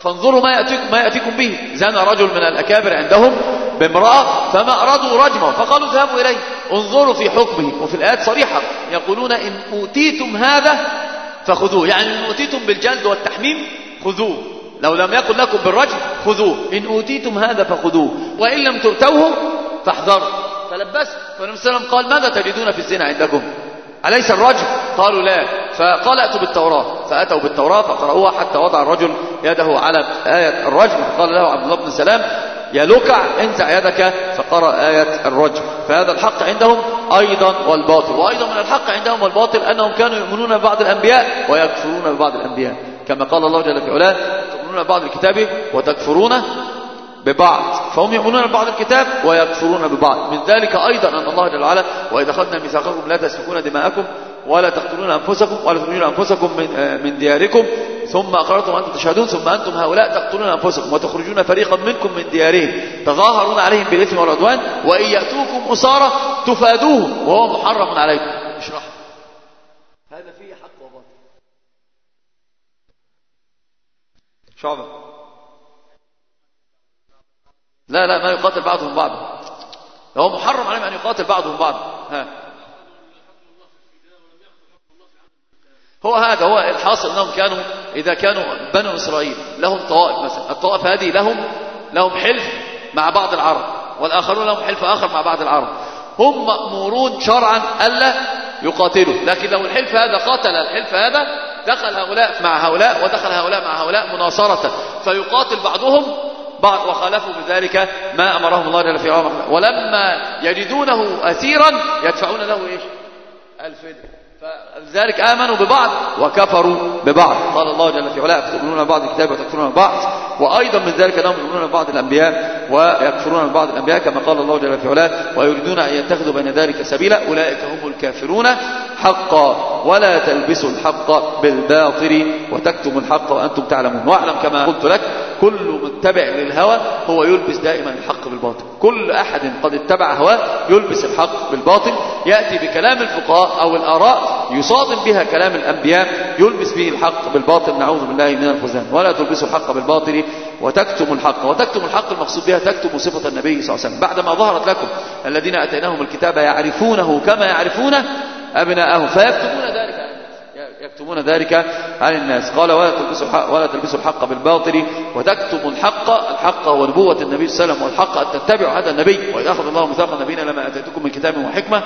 فانظروا ما يأتيكم, ما يأتيكم به. زنى رجل من الأكابر عندهم بامرأة فما أرادوا رجمه فقالوا اذهبوا إليه. انظروا في حكمه. وفي الآيات صريحة يقولون إن أوتيتم هذا فخذوه. يعني إن أوتيتم بالجلد والتحميم خذوه. لو لم يكن لكم بالرجم خذوه. إن أوتيتم هذا فخذوه. وإن لم تؤتوه فاحذروا. فلبس فالنبي قال ماذا تجدون في الزنا عندكم؟ أليس الرجل؟ قالوا لا. فقال أتوا بالتوراة. فأتوا بالتوراة فقرأوها حتى وضع الرجل يده على آية الرجم فقال له عبد الله بن سلام يا لكع انزع يدك. فقرأ آية الرجم فهذا الحق عندهم أيضا والباطل. وأيضا من الحق عندهم والباطل أنهم كانوا يؤمنون ببعض الأنبياء ويكفرون ببعض الأنبياء. كما قال الله جل في علاه تؤمنون ببعض الكتاب وتكفرون ببعض. فهم يؤمنون ببعض الكتاب ويكفرون ببعض. من ذلك أيضا أن الله جل وعلا وإذا أخذنا ميثاقكم لا تسفكون دماءكم ولا تقتلون أنفسكم ولا تخرجون أنفسكم من, آه، من دياركم ثم أقررتم وأنتم تشهدون ثم أنتم هؤلاء تقتلون أنفسكم وتخرجون فريقا منكم من ديارهم تظاهرون عليهم بالإثم والعدوان وإن يأتوكم أسارى تفادوهم وهو محرم عليكم. اشرح. هذا فيه حق وباطل. شعبة. لا لا ما يقاتل بعضهم بعضا هو محرم عليهم أن يقاتل بعضهم بعضا ها. هو هذا هو الحاصل أنهم كانوا إذا كانوا بنو إسرائيل لهم طوائف مثلا. الطوائف هذه لهم لهم حلف مع بعض العرب والآخرون لهم حلف آخر مع بعض العرب. هم مأمورون شرعا ألا يقاتلوا. لكن لو الحلف هذا قاتل الحلف هذا دخل هؤلاء مع هؤلاء ودخل هؤلاء مع هؤلاء مناصرة. فيقاتل بعضهم بعض وخالفوا بذلك ما أمرهم الله جل في علاه ولما يجدونه أسيرا يدفعون له إيش؟ الفدية. فلذلك آمنوا ببعض وكفروا ببعض. قال الله جل في علاه تؤمنون بعض الكتاب وتكفرون بعض. وأيضا من ذلك أنهم يؤمنون ببعض الأنبياء ويكفرون ببعض الأنبياء كما قال الله جل في علاه ويريدون أن يتخذوا بين ذلك سبيلا أولئك هم الكافرون حقا ولا تلبسوا الحق بالباطل وتكتموا الحق وأنتم تعلمون. وأعلم كما قلت لك كل متبع للهوى هو يلبس دائما الحق بالباطل. كل أحد قد اتبع هواه يلبس الحق بالباطل. يأتي بكلام الفقهاء أو الآراء يصادم بها كلام الأنبياء يلبس به الحق بالباطل نعوذ بالله من الخزان ولا تلبسوا الحق بالباطل وتكتموا الحق. وتكتم الحق المقصود بها تكتم صفة النبي صلى الله عليه وسلم. بعدما ظهرت لكم الذين أتيناهم الكتاب يعرفونه كما يعرفون أبناءهم فيكتمون ذلك يكتمون ذلك عن الناس. قال ولا تلبسوا الحق, ولا تلبسوا الحق بالباطل وتكتموا الحق. الحق هو نبوة النبي صلى الله عليه وسلم والحق أن تتبعوا هذا النبي وإذا أخذ الله ميثاق النبيين لما أتيتكم من كتاب وحكمة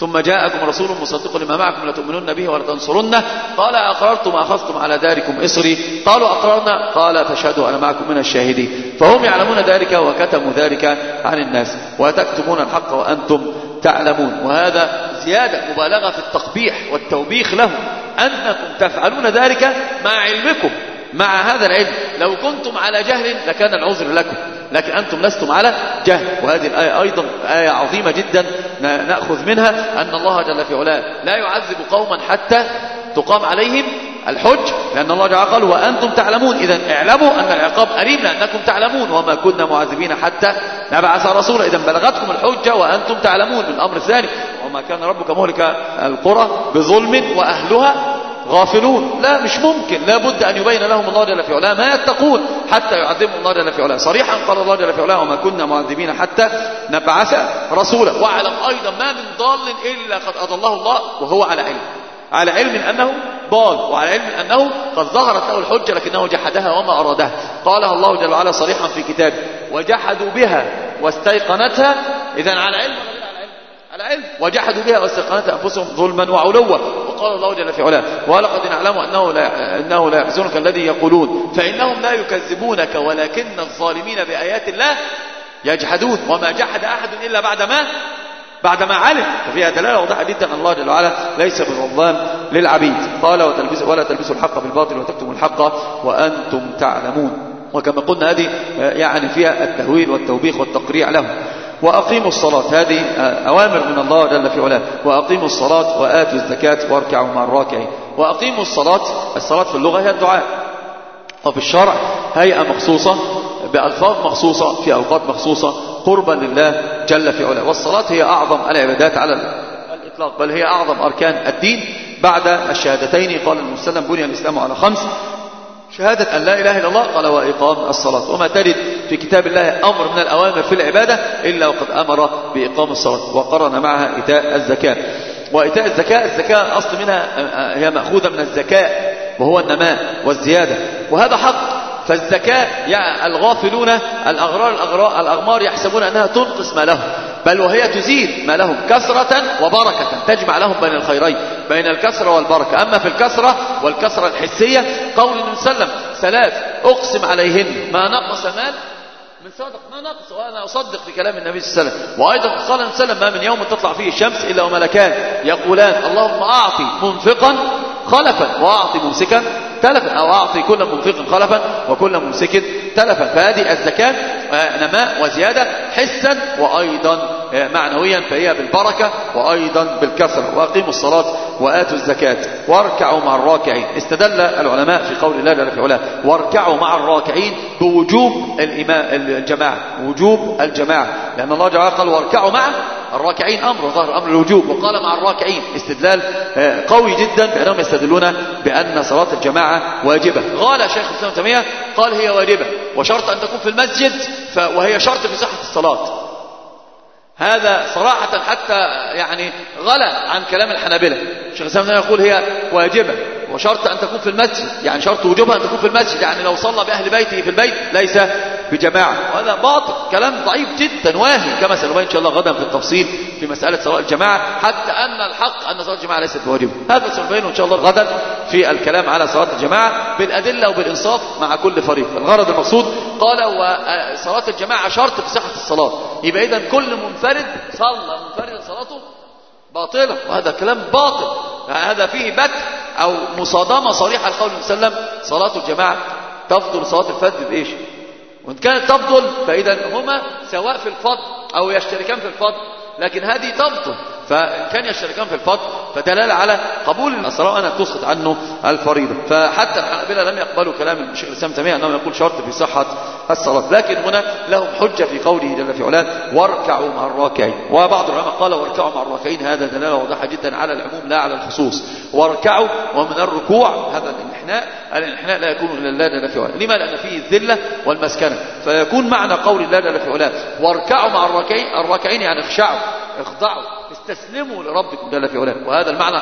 ثم جاءكم رسول مصدق لما معكم لتؤمنون به ولا تنصرنه. قال أقررتم أخذتم على ذلكم إصري. قالوا أقررنا. قال فاشهدوا أنا معكم من الشاهدين. فهم يعلمون ذلك وكتموا ذلك عن الناس وتكتمون الحق وأنتم تعلمون. وهذا زيادة مبالغة في التقبيح والتوبيخ لهم أنكم تفعلون ذلك مع علمكم مع هذا العلم. لو كنتم على جهل لكان العذر لكم. لكن أنتم لستم على جهل. وهذه الآية أيضا آية عظيمة جدا نأخذ منها أن الله جل في علاه لا يعذب قوما حتى تقام عليهم الحج لأن الله جعل قال وأنتم تعلمون. إذا اعلموا أن العقاب أليم لأنكم تعلمون. وما كنا معذبين حتى نبعث رسولا. إذا بلغتكم الحجة وأنتم تعلمون. من الأمر الثاني وما كان ربك مهلك القرى بظلم وأهلها غافلون. لا مش ممكن. لا بد أن يبين لهم الله جل في علاه. ما يتقون حتى يعذبهم الله جل في علاه. صريحا قال الله جل في علاه وما كنا معذبين حتى نبعث رسولا. واعلم أيضا ما من ضال إلا قد أضله الله وهو على علم. على علم أنه ضال وعلى علم أنه قد ظهرت له الحجة لكنه جحدها وما أرادها قالها الله جل وعلا صريحا في كتابه وجحدوا بها واستيقنتها. إذا على علم على علم وجحدوا بها واستيقنتها أنفسهم ظلما وعلوا. وقال الله جل في علاه ولقد نعلم أنه لا, أنه لا يحزنك الذي يقولون فإنهم لا يكذبونك ولكن الظالمين بآيات الله يجحدون. وما جحد أحد إلا بعد ما بعدما علم. ففيها دلالة واضحة جدا أن الله جل وعلا ليس بالظلام للعبيد. قال وتلبس ولا تلبسوا الحق بالباطل وتكتموا الحق وأنتم تعلمون. وكما قلنا هذه يعني فيها التهويل والتوبيخ والتقريع له وأقيموا الصلاة. هذه أوامر من الله جل في علاه. وأقيموا الصلاة وآتوا الزكاة واركعوا مع الراكعين. وأقيموا الصلاة الصلاة في اللغة هي الدعاء. وفي الشرع هيئة مخصوصة بألفاظ مخصوصة في أوقات مخصوصة قربا لله جل في علاه. والصلاة هي أعظم العبادات على الإطلاق بل هي أعظم أركان الدين. بعد الشهادتين قال المسلم بني الإسلام على خمس. شهادة أن لا إله إلا الله قال وإقام الصلاة. وما ترد في كتاب الله أمر من الأوامر في العبادة إلا وقد أمر بإقام الصلاة وقرن معها إيتاء الزكاة. وإيتاء الزكاة الزكاة أصل منها هي مأخوذة من الزكاة وهو النماء والزيادة. وهذا حق. فالزكاة يعني الغافلون الأغرار الأغرار الأغمار يحسبون أنها تنقص ما لهم بل وهي تزيد ما لهم كسرة وبركة تجمع لهم بين الخيرين بين الكسرة والبركة. أما في الكسرة والكسرة الحسية قول النبي صلى الله عليه وسلم ثلاث أقسم عليهن. ما نقص مال من صدق ما نقص. وأنا أصدق بكلام النبي صلى الله عليه وسلم. وأيضا قال النبي صلى الله عليه وسلم ما من يوم تطلع فيه الشمس إلا وملكان. يقولان اللهم أعطي منفقا خلفا وأعطي ممسكا تلفا. أو أعطي كل منفق خلفا وكل ممسك تلفا. فهذه الزكاة نماء وزيادة حسا وأيضا معنويا فهي بالبركة وأيضا بالكثرة وأقيموا الصلاة وآتوا الزكاة. واركعوا مع الراكعين. استدل العلماء في قول الله جل في علاه واركعوا مع الراكعين بوجوب الجماعة. وجوب الجماعة. لأن الله جل قال واركعوا مع الراكعين. أمر ظهر أمر الوجوب. وقال مع الراكعين. استدلال آه، قوي جدا بأنهم يستدلون بأن صلاة الجماعة واجبة. قال شيخ الإسلام تيمية قال هي واجبة. وشرط أن تكون في المسجد وهي شرط في صحة الصلاة. هذا صراحة حتى يعني غلا عن كلام الحنابلة. الشيخ الإسلام يقول هي واجبة. وشرط أن تكون في المسجد يعني شرط وجوبها أن تكون في المسجد يعني لو صلى بأهل بيته في البيت ليس بجماعة. وهذا باطل كلام ضعيف جدا واهي. كما سنبين إن شاء الله غدا في التفصيل في مسألة صلاة الجماعة حتى أن الحق أن صلاة الجماعة ليست بواجبة. هذا سنبينه إن شاء الله غدا في الكلام على صلاة الجماعة بالأدلة وبالإنصاف مع كل فريق. الغرض المقصود قال وصلاة الجماعة شرط في صحة الصلاة. يبقى إذا كل منفرد صلى منفرد صلاته باطلة. وهذا كلام باطل. هذا فيه بكر أو مصادمة صريحة لقول النبي صلى الله عليه وسلم صلاة الجماعة تفضل صلاة الفرد بإيش؟ وإن كانت تفضل فإذا هما سواء في الفضل أو يشتركان في الفضل لكن هذه تفضل. فإن كان يشتركان في الفضل فدلالة على قبول الصلاة أن تسقط عنه الفريضة. فحتى الحنابلة لم يقبلوا كلام الشيخ الإسلام تيمية أنه يقول شرط في صحة الصلاة. لكن هنا لهم حجة في قوله جل في علاه واركعوا مع الراكعين وبعض العلماء قال واركعوا مع الراكعين هذا دلالة واضحة جدا على العموم لا على الخصوص. واركعوا ومن الركوع هذا الإنحناء الإنحناء لا يكون إلا الله جل في علاه. لما لأن فيه الذلة والمسكنة. فيكون معنى قول الله جل في علاه واركعوا مع الراكعين الراكعين يعني اخشعوا اخضعوا. استسلموا لربكم جل في علاه. وهذا المعنى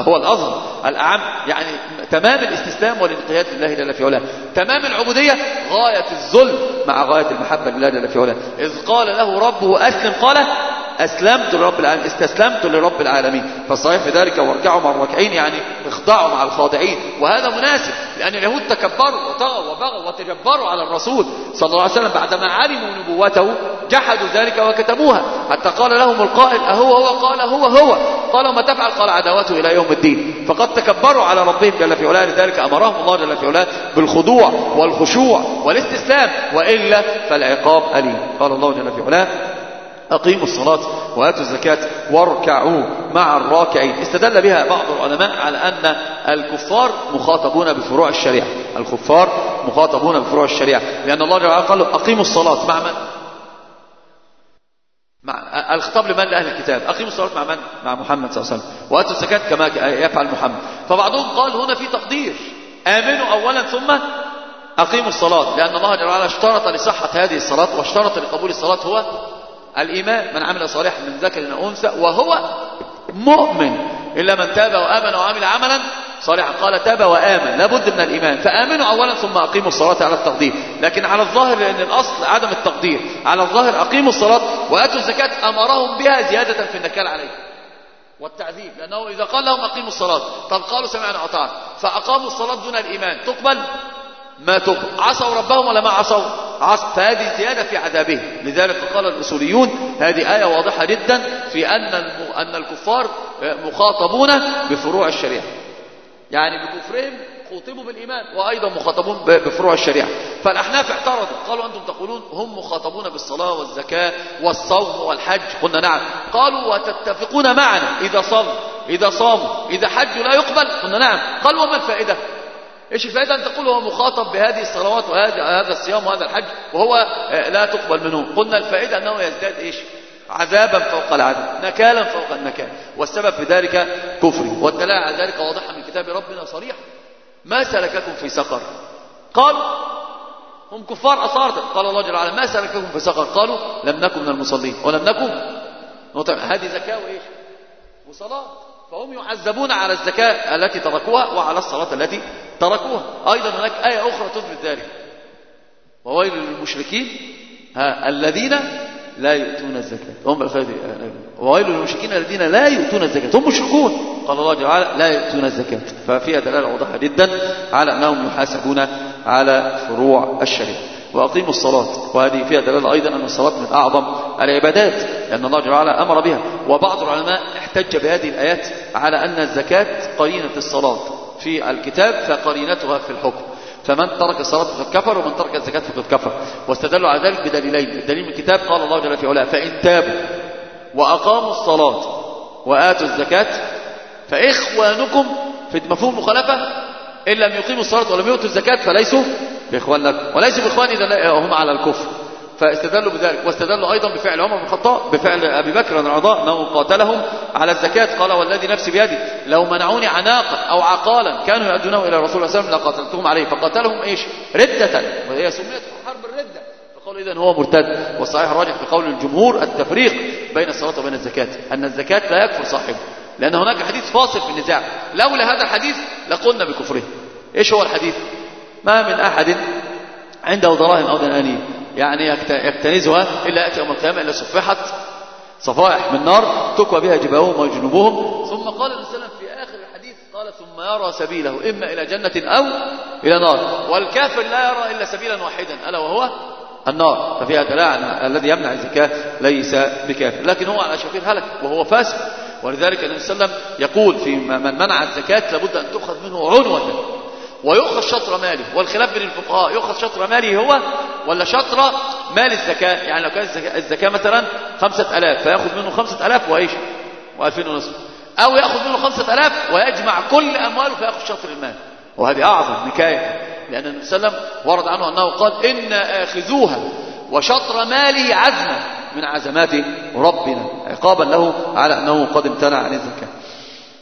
هو الأظهر الأعم يعني تمام الاستسلام والانقياد لله جل في علاه. تمام العبودية غاية الذل مع غاية المحبة لله جل في علاه. إذ قال له ربه أسلم قال أسلمت لرب العالمين استسلمت لرب العالمين. فالصحيح في ذلك واركعوا مع الراكعين يعني اخضعوا مع الخاضعين. وهذا مناسب لأن اليهود تكبروا وطغوا وبغوا وتجبروا على الرسول صلى الله عليه وسلم بعدما علموا نبوته جحدوا ذلك وكتبوها. حتى قال لهم القائل أهو هو؟ قال هو هو. قالوا ما تفعل؟ قال عداوته إلى يوم الدين. فقد تكبروا على ربهم جل في علاه لذلك أمرهم الله جل في علاه بالخضوع والخشوع والاستسلام وإلا فالعقاب أليم. قال الله جل في علاه أقيموا الصلاة وآتوا الزكاة واركعوا مع الراكعين. استدل بها بعض العلماء على أن الكفار مخاطبون بفروع الشريعة. الكفار مخاطبون بفروع الشريعة. لأن الله جل قال أقيموا الصلاة مع من؟ مع الخطاب لمن؟ لأهل الكتاب. أقيموا الصلاة مع من؟ مع محمد صلى الله عليه وسلم. وآتوا الزكاة كما يفعل محمد. فبعضهم قال هنا في تقدير. آمنوا أولا ثم أقيموا الصلاة. لأن الله جل وعلا اشترط لصحة هذه الصلاة واشترط لقبول الصلاة هو الإيمان من عمل صالحا من ذكر أو أنثى وهو مؤمن. إلا من تاب وآمن وعمل عملا صالحا. قال تاب وآمن لابد من الإيمان. فآمنوا أولا ثم أقيموا الصلاة على التقدير. لكن على الظاهر لأن الأصل عدم التقدير. على الظاهر أقيموا الصلاة وآتوا الزكاة أمرهم بها زيادة في النكال عليه والتعذيب لأنه إذا قال لهم أقيموا الصلاة طب قالوا سمعنا وأطعنا فأقاموا الصلاة دون الإيمان. تقبل؟ ما تقبل عصوا ربهم ولا ما عصوا؟ عصوا فهذه زيادة في عذابهم. لذلك قال الأصوليون هذه آية واضحة جدا في أن أن الكفار مخاطبون بفروع الشريعة. يعني بكفرهم خوطبوا بالإيمان وأيضا مخاطبون بفروع الشريعة. فالأحناف اعترضوا. قالوا أنتم تقولون هم مخاطبون بالصلاة والزكاة والصوم والحج. قلنا نعم. قالوا وتتفقون معنا إذا صلوا إذا صاموا إذا حجوا لا يقبل. قلنا نعم. قالوا وما الفائدة؟ إيش الفائدة أن تقول هو مخاطب بهذه الصلوات وهذا هذا الصيام وهذا الحج وهو لا تقبل منه؟ قلنا الفائدة أنه يزداد إيش؟ عذابا فوق العذاب نكالا فوق النكال والسبب في ذلك كفري والدلاله على ذلك واضحه من كتاب ربنا صريحه ما سلككم في سقر؟ قالوا هم كفار أصارد. قال الله جل وعلا ما سلككم في سقر؟ قالوا لم نكن من المصلين. ولم نكن هذه زكاة وإيش؟ وصلاة. فهم يعذبون على الزكاة التي تركوها وعلى الصلاة التي تركوها. أيضا هناك آية أخرى تثبت ذلك. وويل للمشركين ها الذين لا يؤتون الزكاة. هم وويل للمشركين الذين لا يؤتون الزكاة. هم مشركون. قال الله وعلا لا يؤتون الزكاة. ففيها دلالة واضحة جدا على أنهم يحاسبون على فروع الشريعة. وأقيموا الصلاة. وهذه فيها دلالة أيضا أن الصلاة من أعظم العبادات لأن الله جل وعلا أمر بها. وبعض العلماء احتج بهذه الآيات على أن الزكاة قرينة الصلاة. في الكتاب فقرينتها في الحكم. فمن ترك الصلاة فقد كفر ومن ترك الزكاة فقد كفر. واستدلوا على ذلك بدليلين. الدليل من الكتاب قال الله جل في علاه فإن تابوا وأقاموا الصلاة وآتوا الزكاة فإخوانكم في مفهوم المخالفة إن لم يقيموا الصلاة ولم يؤتوا الزكاة فليسوا بإخوان لكم وليسوا بإخوان إذا هم على الكفر. فاستدلوا بذلك. واستدلوا أيضا بفعل عمر بن الخطاب بفعل أبي بكر الرضاء أنه قاتلهم على الزكاة. قال والذي نفسي بيدي لو منعوني عناقا أو عقالا كانوا يؤدونه إلى الرسول صلى الله عليه وسلم لقاتلتهم عليه. فقاتلهم إيش؟ ردة. وهي سميت حرب الردة. فقالوا إذن هو مرتد. والصحيح الراجح في قول الجمهور التفريق بين الصلاة وبين الزكاة أن الزكاة لا يكفر صاحبه لأن هناك حديث فاصل في النزاع. لولا هذا الحديث لقلنا بكفره. إيش هو الحديث؟ ما من أحد عنده دراهم أو دنانير. يعني يكتنزها إلا يأتي يوم القيامة إلا صفحت صفائح من نار تكوى بها جباههم وجنوبهم. ثم قال النبي صلى الله عليه وسلم في آخر الحديث قال ثم يرى سبيله إما إلى جنة أو إلى نار. والكافر لا يرى إلا سبيلا واحدا ألا وهو النار. ففيها دلاله الذي يمنع الزكاة ليس بكافر. لكن هو على شفير هلك وهو فاسق. ولذلك النبي صلى الله عليه وسلم يقول في من منع الزكاة لابد أن تؤخذ منه عنوة ويؤخذ شطر ماله. والخلاف بين الفقهاء يؤخذ شطر ماله هو ولا شطر مال الزكاة؟ يعني لو كان الزكاة مثلا خمسة ألاف فيأخذ منه خمسة ألاف وإيش وألفين ونصف. أو يأخذ منه خمسة ألاف ويجمع كل أمواله فيأخذ شطر المال. وهذه أعظم نكاية لأن النبي صلى الله عليه وسلم ورد عنه أنه قال إن آخذوها وشطر ماله عزما من عزمات ربنا. عقابا له على أنه قد امتنع عن الزكاة.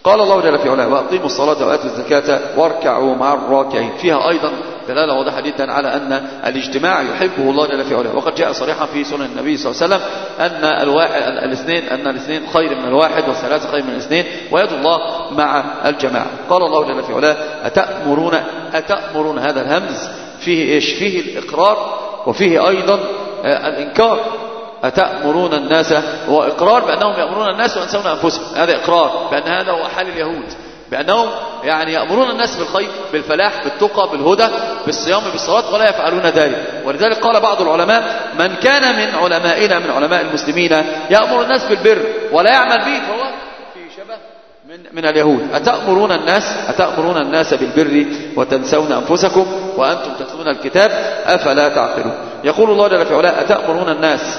قال الله جل في علاه وأقيموا الصلاة وآتوا الزكاة واركعوا مع الراكعين. فيها أيضا دلالة واضحة جدا على أن الاجتماع يحبه الله جل في علاه. وقد جاء صريحا في سنن النبي صلى الله عليه وسلم أن الواحد الاثنين أن الاثنين خير من الواحد والثلاثة خير من الاثنين ويد الله مع الجماعة. قال الله جل في علاه أتأمرون أتأمرون هذا الهمز؟ فيه إيش؟ فيه الإقرار وفيه أيضا الإنكار. أتأمرون الناس؟ هو إقرار بأنهم يأمرون الناس وينسون أنفسهم. هذا إقرار بأن هذا هو حال اليهود. بأنهم يعني يأمرون الناس بالخير بالفلاح بالتقى بالهدى بالصيام بالصلاة ولا يفعلون ذلك. ولذلك قال بعض العلماء من كان من علمائنا من علماء المسلمين يأمر الناس بالبر ولا يعمل به؟ فهو في شبه من من اليهود. أتأمرون الناس؟ أتأمرون الناس بالبر وتنسون أنفسكم وأنتم تتلون الكتاب؟ أفلا تعقلون. يقول الله جل وعلا أتأمرون الناس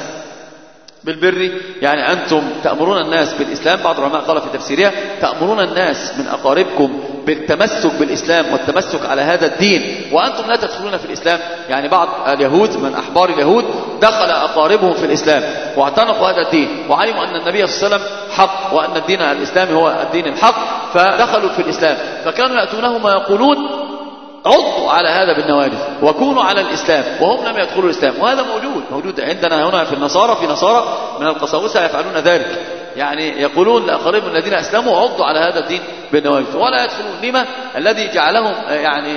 بالبر. يعني أنتم تأمرون الناس بالإسلام بعض العلماء قال في تفسيرها تأمرون الناس من أقاربكم بالتمسك بالإسلام والتمسك على هذا الدين وأنتم لا تدخلون في الإسلام. يعني بعض اليهود من أحبار اليهود دخل أقاربهم في الإسلام واعتنقوا هذا الدين وعلموا أن النبي صلى الله عليه وسلم حق وأن الدين الإسلامي هو الدين الحق فدخلوا في الإسلام. فكانوا يأتونهم ويقولون عضوا على هذا بالنواجذ وكونوا على الإسلام وهم لم يدخلوا الإسلام وهذا موجود موجود عندنا هنا في النصارى في نصارى من القساوسة يفعلون ذلك. يعني يقولون لأقاربهم الذين أسلموا عضوا على هذا الدين بالنواجذ. ولا يدخلون. لما؟ الذي جعلهم يعني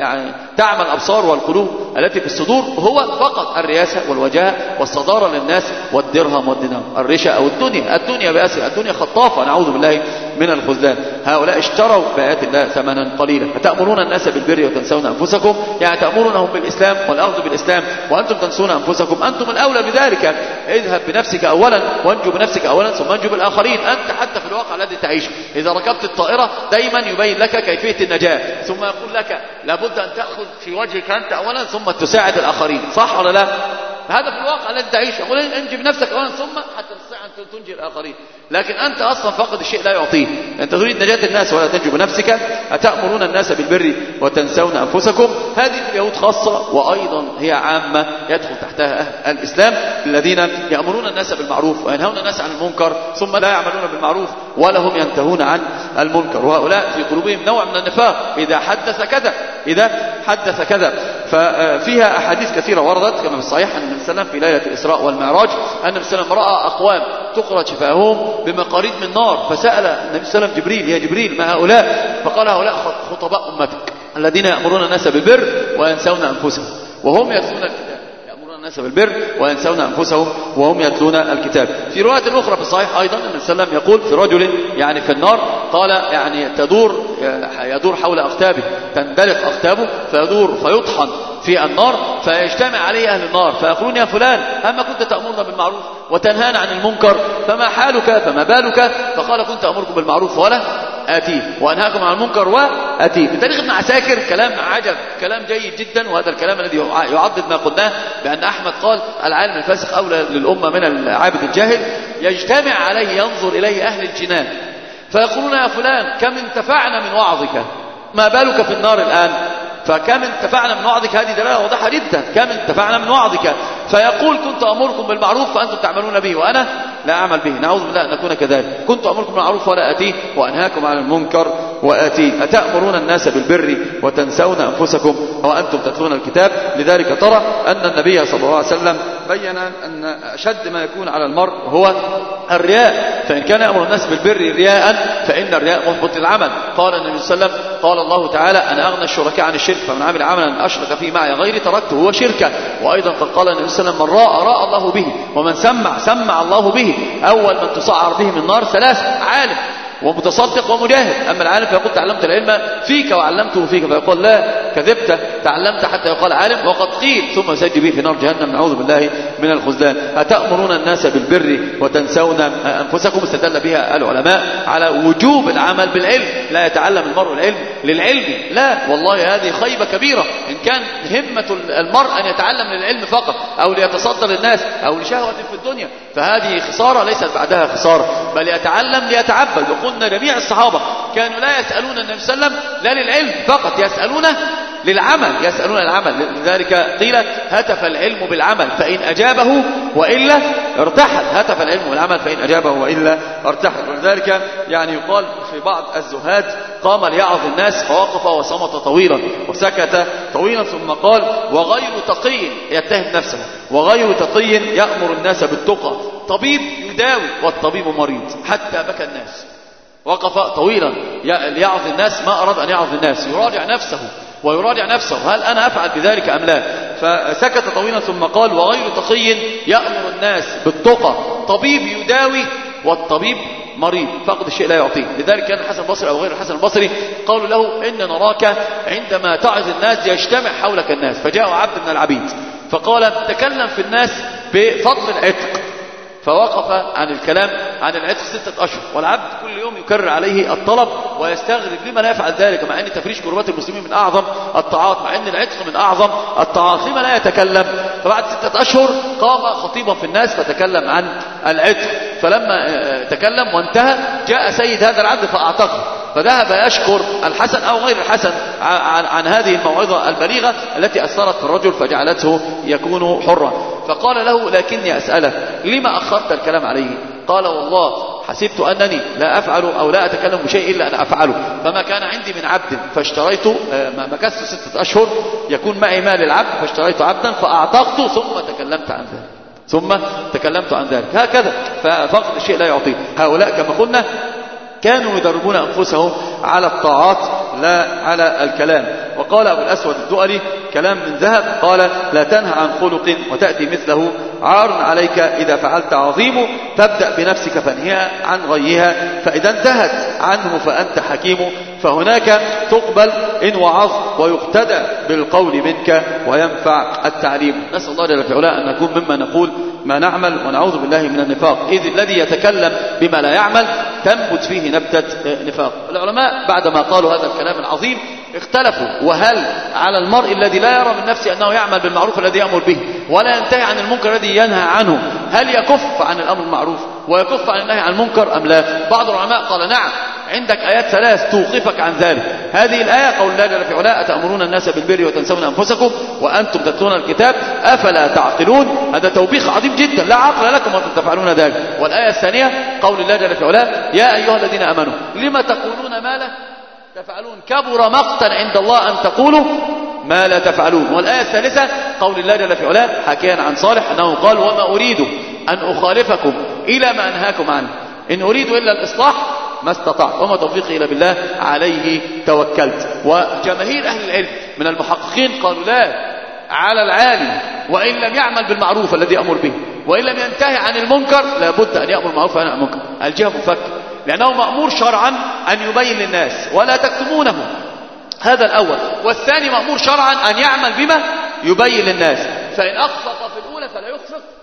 يعني تعمى الأبصار والقلوب التي في الصدور هو فقط الرياسة والوجاهة والصدارة للناس والدرهم والدينار. الرشا أو الدنيا. الدنيا بأسر الدنيا خطافة. نعوذ بالله من الخذلان هؤلاء اشتروا بآيات الله ثمنا قليلا. أتأمرون الناس بالبر وتنسون أنفسكم. يعني تأمرونهم بالإسلام والأخذ بالإسلام وأنتم تنسون أنفسكم. أنتم الأولى بذلك. اذهب بنفسك أولا وانجو بنفسك أولا ثم انجو بالآخرين. أنت حتى في الواقع الذي تعيشه إذا ركبت الطائرة دايما يبين لك كيفية النجاة. ثم يقول لك لابد أن تأخذ في وجهك أنت أولا ثم تساعد الآخرين. صح ولا لا؟ هذا في الواقع الذي تعيشه. يقول انجي بنفسك أولا ثم حتى تستطيع أن تنجي الآخرين. لكن أنت أصلا فقد الشيء لا يعطيه أنت تريد نجاة الناس ولا تنجو بنفسك أتأمرون الناس بالبر وتنسون أنفسكم. هذه اليهود خاصة وأيضا هي عامة يدخل تحتها أهل الإسلام الذين يأمرون الناس بالمعروف وينهون الناس عن المنكر ثم لا يعملون بالمعروف ولا هم ينتهون عن المنكر. وهؤلاء في قلوبهم نوع من النفاق. إذا حدث كذا إذا حدث كذا. ففيها أحاديث كثيرة وردت كما في الصحيح أن النبي صلى الله عليه وسلم في ليلة الإسراء والمعراج أن النبي صلى الله عليه وسلم رأى أقوام تقرأ شفاههم بمقاريد من نار. فسأل النبي صلى الله عليه وسلم جبريل يا جبريل ما هؤلاء؟ فقال هؤلاء خطباء أمتك الذين يأمرون الناس بالبر وينسون أنفسهم وهم يتلون الكتاب. يأمرون الناس بالبر وينسون أنفسهم وهم يتلون الكتاب. في رواية أخرى في الصحيح أيضا النبي صلى الله عليه وسلم يقول في رجل يعني في النار قال يعني تدور يدور حول أقتابه تندلق أقتابه فيدور فيطحن في النار فيجتمع عليه أهل النار فيقولون يا فلان أما كنت تأمرنا بالمعروف وتنهانا عن المنكر فما حالك؟ فما بالك؟ فقال كنت أمركم بالمعروف ولا آتيه وأنهاكم عن المنكر أتيه في تاريخ ابن عساكر كلام عجب كلام جيد جدا وهذا الكلام الذي يعضد ما قلناه بأن أحمد قال العالم الفاسق أولى للأمة من العابد الجاهل. يجتمع عليه ينظر إليه أهل الجنان. فيقولون يا فلان كم انتفعنا من وعظك؟ ما بالك في النار الآن؟ فكم انتفعنا من وعظك؟ هذه دلالة واضحة جدا. كم انتفعنا من وعظك؟ فيقول كنت أمركم بالمعروف فأنتم تعملون به وأنا لا أعمل به. نعوذ بالله أن نكون كذلك. كنت أمركم بالمعروف ولا أتيه وأنهاكم عن المنكر وآتيه أتأمرون الناس بالبر وتنسون أنفسكم وأنتم تتلون الكتاب. لذلك ترى أن النبي صلى الله عليه وسلم بين أن أشد ما يكون على المرء هو الرياء. فإن كان يأمر الناس بالبر رياء فإن الرياء محبط للعمل. قال النبي صلى الله عليه وسلم قال الله تعالى أنا أغنى الشركاء عن الشرك فمن عمل عملا أشرك فيه معي غيري تركته هو شركا. وأيضا قد قال النبي صلى الله عليه وسلم من رأى رأى الله به ومن سمع سمع الله به. أول من تسعر به من النار ثلاث عالم ومتصدق ومجاهد. أما العالم فيقول تعلمت العلم فيك وعلمته فيك فيقول لا كذبت تعلمت حتى يقال عالم وقد قيل ثم يسجل به في نار جهنم. نعوذ بالله من الخذلان أتأمرون الناس بالبر وتنسون أنفسكم؟ استدل بها العلماء على وجوب العمل بالعلم. لا يتعلم المرء العلم للعلم. لا والله هذه خيبة كبيرة. إن كان همة المرء أن يتعلم للعلم فقط أو ليتصدر للناس أو لشهوة في الدنيا فهذه خسارة ليست بعدها خسارة بل يتعلم ليتعبد. وقلنا جميع الصحابة كانوا لا يسألون النبي صلى الله عليه وسلم لا للعلم فقط يسألونه للعمل يسألون العمل. لذلك قيل هتف العلم بالعمل فإن أجابه وإلا ارتحل. هتف العلم بالعمل فإن أجابه وإلا ارتحل. ولذلك يعني يقال في بعض الزهاد قام ليعظ الناس فوقف وصمت طويلا وسكت طويلا ثم قال وغير تقي يتهم نفسه. وغير تقي يأمر الناس بالتقى. طبيب يداوي والطبيب مريض حتى بكى الناس. وقف طويلا ليعظ الناس ما أراد أن يعظ الناس. يراجع نفسه. ويراجع نفسه هل أنا أفعل بذلك أم لا؟ فسكت طويلا ثم قال وغير تقي يأمر الناس بالتقى طبيب يداوي والطبيب مريض فقد الشيء لا يعطيه. لذلك كان الحسن البصري أو غير الحسن البصري قالوا له إن نراك عندما تعظ الناس يجتمع حولك الناس. فجاء عبد من العبيد فقال تكلم في الناس بفضل العتق فوقف عن الكلام عن العتق ستة أشهر والعبد كل يوم يكرر عليه الطلب ويستغرب لما لا يفعل ذلك مع أن تفريش كربات المسلمين من أعظم الطاعات مع أن العتق من أعظم الطاعات لما لا يتكلم؟ فبعد ستة أشهر قام خطيبا في الناس فتكلم عن العتق فلما تكلم وانتهى جاء سيد هذا العبد فأعتقه. فذهب يشكر الحسن أو غير الحسن عن, هذه الموعظة البليغة التي أثرت في الرجل فجعلته يكون حرا. فقال له لكني أسألك لما أخرت الكلام عليه؟ قال والله حسبت أنني لا أفعل أو لا أتكلم بشيء إلا أن أفعله. فما كان عندي من عبد فاشتريت ما مكثت ستة أشهر يكون معي مال العبد فاشتريت عبدا فأعتقت ثم تكلمت عن ذلك. ثم تكلمت عن ذلك. هكذا ففقد الشيء لا يعطيه هؤلاء كما قلنا كانوا يدربون أنفسهم على الطاعات لا على الكلام. وقال أبو الأسود الدؤلي كلام من ذهب قال لا تنهى عن خلق وتأتي مثله. عار عليك إذا فعلت عظيم تبدأ بنفسك فانهيها عن غيها. فإذا انتهت عنه فأنت حكيم. فهناك تقبل إن وعظ ويقتدى بالقول منك وينفع التعليم. نسأل الله جل في علاه أن نكون مما نقول ما نعمل ونعوذ بالله من النفاق. إذ الذي يتكلم بما لا يعمل تنبت فيه نبتة نفاق. العلماء بعدما قالوا هذا الكلام العظيم اختلفوا. وهل على المرء الذي لا يرى من نفسه أنه يعمل بالمعروف الذي يأمر به ولا ينتهي عن المنكر الذي ينهى عنه هل يكف عن الأمر المعروف ويكف عن النهي عن المنكر أم لا؟ بعض العلماء قال نعم عندك آيات ثلاث توقفك عن ذلك. هذه الآية قول الله جل في علاء أتأمرون الناس بالبر وتنسون أنفسكم وأنتم تتلون الكتاب أفلا تعقلون؟ هذا توبيخ عظيم جدا لا عقل لكم وأنتم تفعلون ذلك. والآية الثانية قول الله جل في علاء يا أيها الذين أمنوا لما تقولون ما لا تفعلون؟ كبر مقتا عند الله أن تقولوا ما لا تفعلون. والآية الثالثة قول الله جل في علاء حكيا عن صالح أنه قال وما أريد أن أخالفكم إلى ما أنهاكم عنه. إن أريد إلا الإصلاح ما استطعت وما توفيقي إلا بالله عليه توكلت. وجماهير أهل العلم من المحققين قالوا لا على العالم. وإن لم يعمل بالمعروف الذي أمر به. وإن لم ينتهي عن المنكر لابد أن يأمر بالمعروف عن المنكر. الجهة مفكر لأنه مأمور شرعا أن يبين للناس ولا تكتمونه. هذا الأول. والثاني مأمور شرعا أن يعمل بما يبين للناس. فإن أخفق في الأولى فلا يخفق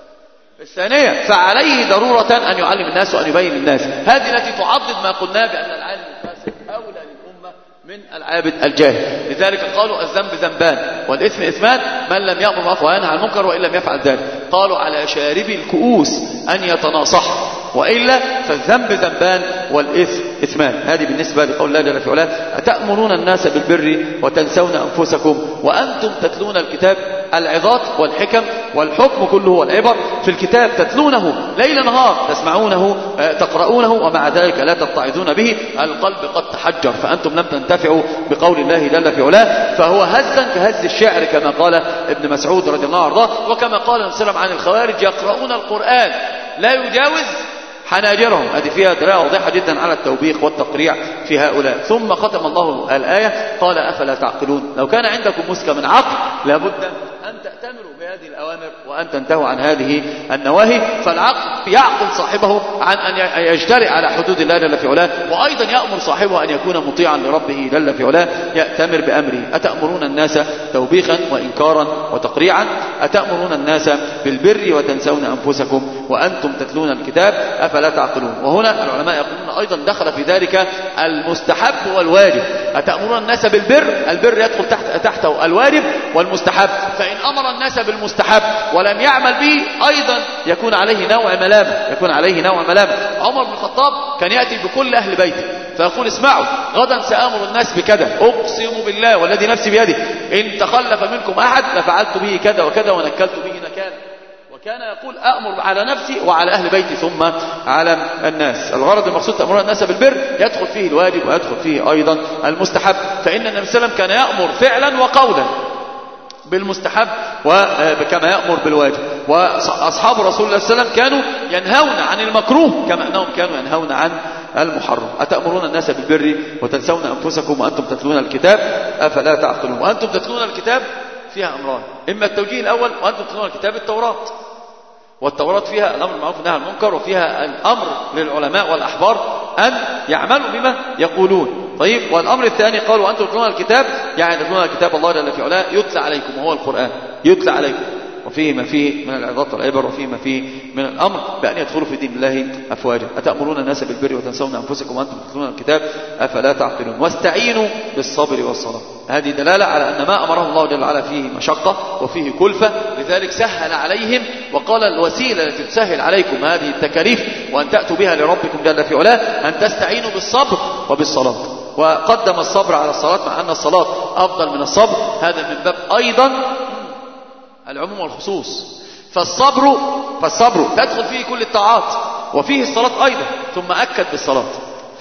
الثانية فعليه ضرورة أن يعلم الناس وأن يبين للناس. هذه التي تعضد ما قلنا بأن العالم الفاسد أولى للأمة من العابد الجاهل. لذلك قالوا الذنب ذنبان والإثم إثمان من لم يأمر بالمعروف وينهى عن المنكر وإن لم يفعل ذلك. قالوا على شاربي الكؤوس أن يتناصحوا وإلا فالذنب ذنبان والإثم إثمان. هذه بالنسبة لقول الله جل في علاه أتأمرون الناس بالبر وتنسون أنفسكم وأنتم تتلون الكتاب العظات والحكم والحكم كله والعبر في الكتاب تتلونه ليل نهار تسمعونه تقرؤونه ومع ذلك لا تتعظون به. القلب قد تحجر فأنتم لم تنتفعوا بقول الله جل في علاه. فهو هزا كهز الشعر كما قال ابن مسعود رضي الله عنه. وكما قال صلى عن الخوارج يقرؤون القرآن لا يجاوز حناجرهم. هذه فيها دلالة واضحة جدا على التوبيخ والتقريع في هؤلاء. ثم ختم الله الآية قال أفلا تعقلون؟ لو كان عندكم مسكة من عقل لابد أن تأتمروا. بهذه الأوامر وأن تنتهوا عن هذه النواهي فالعقل يعقل صاحبه عن أن يجترئ على حدود الله جل في علاه وأيضا يأمر صاحبه أن يكون مطيعا لربه جل في علاه يأتمر بأمره. أتأمرون الناس توبيخا وإنكارا وتقريعا؟ أتأمرون الناس بالبر وتنسون أنفسكم وأنتم تتلون الكتاب أفلا تعقلون؟ وهنا العلماء يقولون أيضا دخل في ذلك المستحب والواجب. أتأمرون الناس بالبر؟ البر يدخل تحت تحته الواجب والمستحب. فإن أمر الناس بالمستحب ولم يعمل به أيضا يكون عليه نوع ملامة يكون عليه نوع ملامة. عمر بن الخطاب كان يأتي بكل أهل بيته فيقول اسمعوا غدا سأمر الناس بكذا. أقسم بالله والذي نفسي بيده إن تخلف منكم أحد لفعلت به كذا وكذا ونكلت به نكالا. وكان يقول أأمر على نفسي وعلى أهل بيتي ثم على الناس. الغرض المقصود تأمرون الناس بالبر يدخل فيه الواجب ويدخل فيه أيضا المستحب. فإن النبي صلى الله عليه وسلم كان يأمر فعلا وقولا. بالمستحب وكما يأمر بالواجب. وأصحاب رسول الله صلى الله عليه وسلم كانوا ينهون عن المكروه كما أنهم كانوا ينهون عن المحرم. أتأمرون الناس بالبر وتنسون أنفسكم وأنتم تتلون الكتاب؟ أفلا تعقلون؟ وأنتم تتلون الكتاب؟ فيها أمران. إما التوجيه الأول وأنتم تتلون الكتاب التوراة. والتوراة فيها الأمر بالمعروف والنهي عن المنكر وفيها الأمر للعلماء والأحبار أن يعملوا بما يقولون. طيب والأمر الثاني قالوا أنتم تتلون الكتاب؟ يعني تتلون الكتاب الله جل في علاه يتلى عليكم وهو القرآن. يتلى عليكم. وفيه ما فيه من العظات والعبر وفيه ما فيه من الأمر بأن يدخلوا في دين الله أفواجا. أتأمرون الناس بالبر وتنسون أنفسكم وأنتم تتلون الكتاب؟ أفلا تعقلون؟ واستعينوا بالصبر والصلاة. هذه دلالة على أن ما أمره الله جل وعلا فيه مشقة وفيه كلفة. لذلك سهل عليهم وقال الوسيلة التي تسهل عليكم هذه التكاليف وأن تأتوا بها لربكم جل في علاه أن تستعينوا بالصبر وبالصلاة. وقدم الصبر على الصلاة مع أن الصلاة أفضل من الصبر. هذا من باب أيضا العموم والخصوص. فالصبر فالصبر تدخل فيه كل الطاعات وفيه الصلاة أيضا ثم أكد بالصلاة.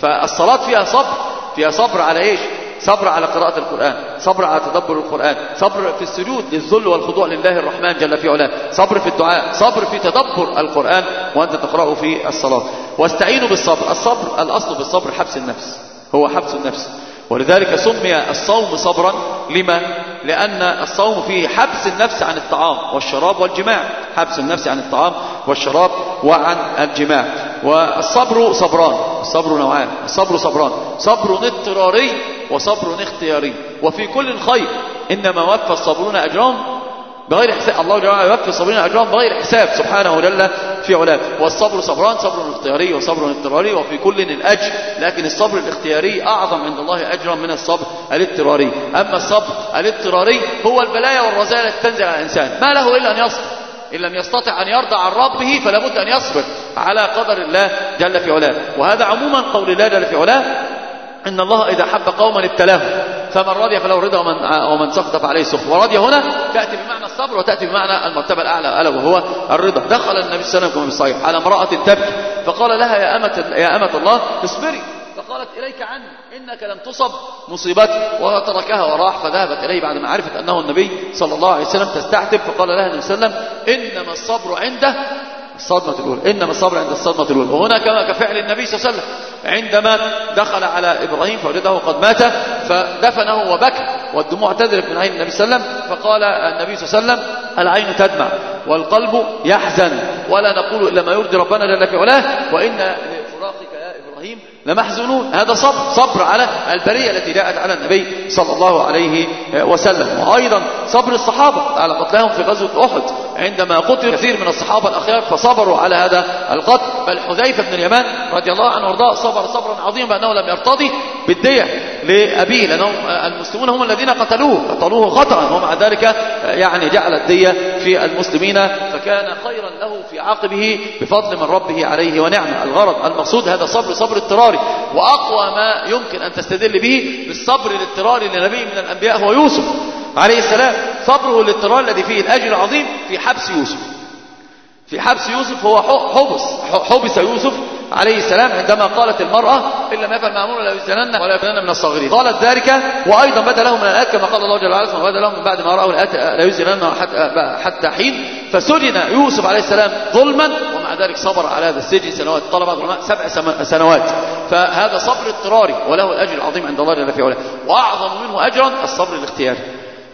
فالصلاة فيها صبر فيها صبر على إيش؟ صبر على قراءة القرآن صبر على تدبر القرآن صبر في السجود للذل والخضوع لله الرحمن جل في علاه صبر في الدعاء صبر في تدبر القرآن وأنت تقرأه في الصلاة. واستعينوا بالصبر الصبر الأصل بالصبر حبس النفس هو حبس النفس. ولذلك سمي الصوم صبرا. لما؟ لأن الصوم فيه حبس النفس عن الطعام والشراب والجماع. حبس النفس عن الطعام والشراب وعن الجماع. والصبر صبران. الصبر نوعان. الصبر صبران. صبر اضطراري وصبر اختياري. وفي كل خير. إنما وفى الصابرون أجرهم بغير حساب. الله جل وعلا يوفي الصابرين اجرهم بغير حساب. سبحانه جل في علاه. والصبر صبران صبر اختياري وصبر اضطراري وفي كل الاجر لكن الصبر الاختياري أعظم عند الله أجرا من الصبر الاضطراري. أما الصبر الاضطراري هو البلايا والرزايا التي تنزل على الإنسان. ما له إلا أن يصبر. إن لم يستطع أن يرضى عن ربه فلا بد أن يصبر على قدر الله جل في علاه. وهذا عموما قول الله جل في علاه إن الله إذا حب قوما ابتلاهم. فمن رضي فله رضا ومن, ومن سخط فعليه سخط. ورضي هنا تأتي بمعنى الصبر وتأتي بمعنى المرتبة الأعلى ألا وهو الرضا. دخل النبي صلى الله عليه وسلم بالصحيح على امرأة تبكي. فقال لها يا أمة, يا أمة الله اصبري. فقالت إليك عني. إنك لم تصب مصيبتي. وتركها وراح فذهبت إليه بعد ما عرفت أنه النبي صلى الله عليه وسلم تستعتب. فقال لها النبي صلى الله عليه وسلم إنما الصبر عنده الصدمة الأولى. إنما الصبر عند الصدمة الأولى. وهنا كما كفعل النبي صلى الله عليه وسلم. عندما دخل على إبراهيم فوجده قد مات فدفنه وبكى. والدموع تذرف من عين النبي صلى الله عليه وسلم. فقال النبي صلى الله عليه وسلم العين تدمع والقلب يحزن. ولا نقول إلا ما يرضي ربنا جل في علاه وإن إبراهيم لمحزونون. هذا صبر صبر على البرية التي جاءت على النبي صلى الله عليه وسلم. وأيضا صبر الصحابة. على قتلهم في غزوة أحد. عندما قتل كثير من الصحابة الأخيار فصبروا على هذا القتل. بل حذيفة بن اليمان رضي الله عنه وارضاه صبر صبرا عظيما بأنه لم يرتضي بالدية لأبيه لأنهم المسلمون هم الذين قتلوه. قتلوه خطأ ومع ذلك يعني جعل الدية في المسلمين فكان خيرا له في عقبه بفضل من ربه عليه ونعمة. الغرض المقصود هذا صبر صبر اضطراري. وأقوى ما يمكن أن تستدل به بالصبر الاضطراري لنبي من الأنبياء هو يوسف عليه السلام. صبره الاضطرار الذي فيه الأجر العظيم في حبس يوسف. في حبس يوسف هو حبس حبس يوسف عليه السلام عندما قالت المرأة إن لم يفعل مأمور لا يزنن ولا يكونن من الصاغرين. قالت ذلك وأيضا بدأ لهم من الآيات كما قال الله جل وعلا ثم بدأ لهم بعد ما رأوا الآيات لا يزنن حتى, حتى حين فسجن يوسف عليه السلام ظلما ومع ذلك صبر على هذا السجن سنوات طلب العلماء سبع سنوات. فهذا صبر اضطراري وله الأجر العظيم عند الله جل في علاه. وأعظم منه أجرا الصبر الاختياري.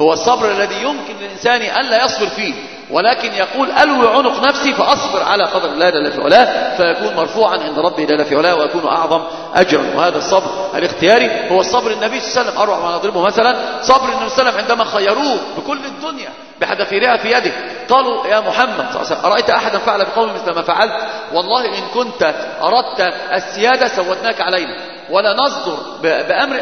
هو الصبر الذي يمكن للإنسان ألا يصبر فيه. ولكن يقول ألوي عنق نفسي فأصبر على قدر الله جل في علاه فيكون مرفوعا عند ربه جل في علاه ويكون أعظم أجرا. وهذا الصبر الاختياري هو الصبر النبي صلى الله عليه وسلم أروع ما نضربه مثلا صبر النبي صلى الله عليه وسلم عندما خيروه بكل الدنيا بحذافيرها في يده. قالوا يا محمد صلى الله عليه وسلم أرأيت أحدا فعل بقوم مثل ما فعلت؟ والله إن كنت أردت السيادة سودناك علينا. ولا نصدر بأمر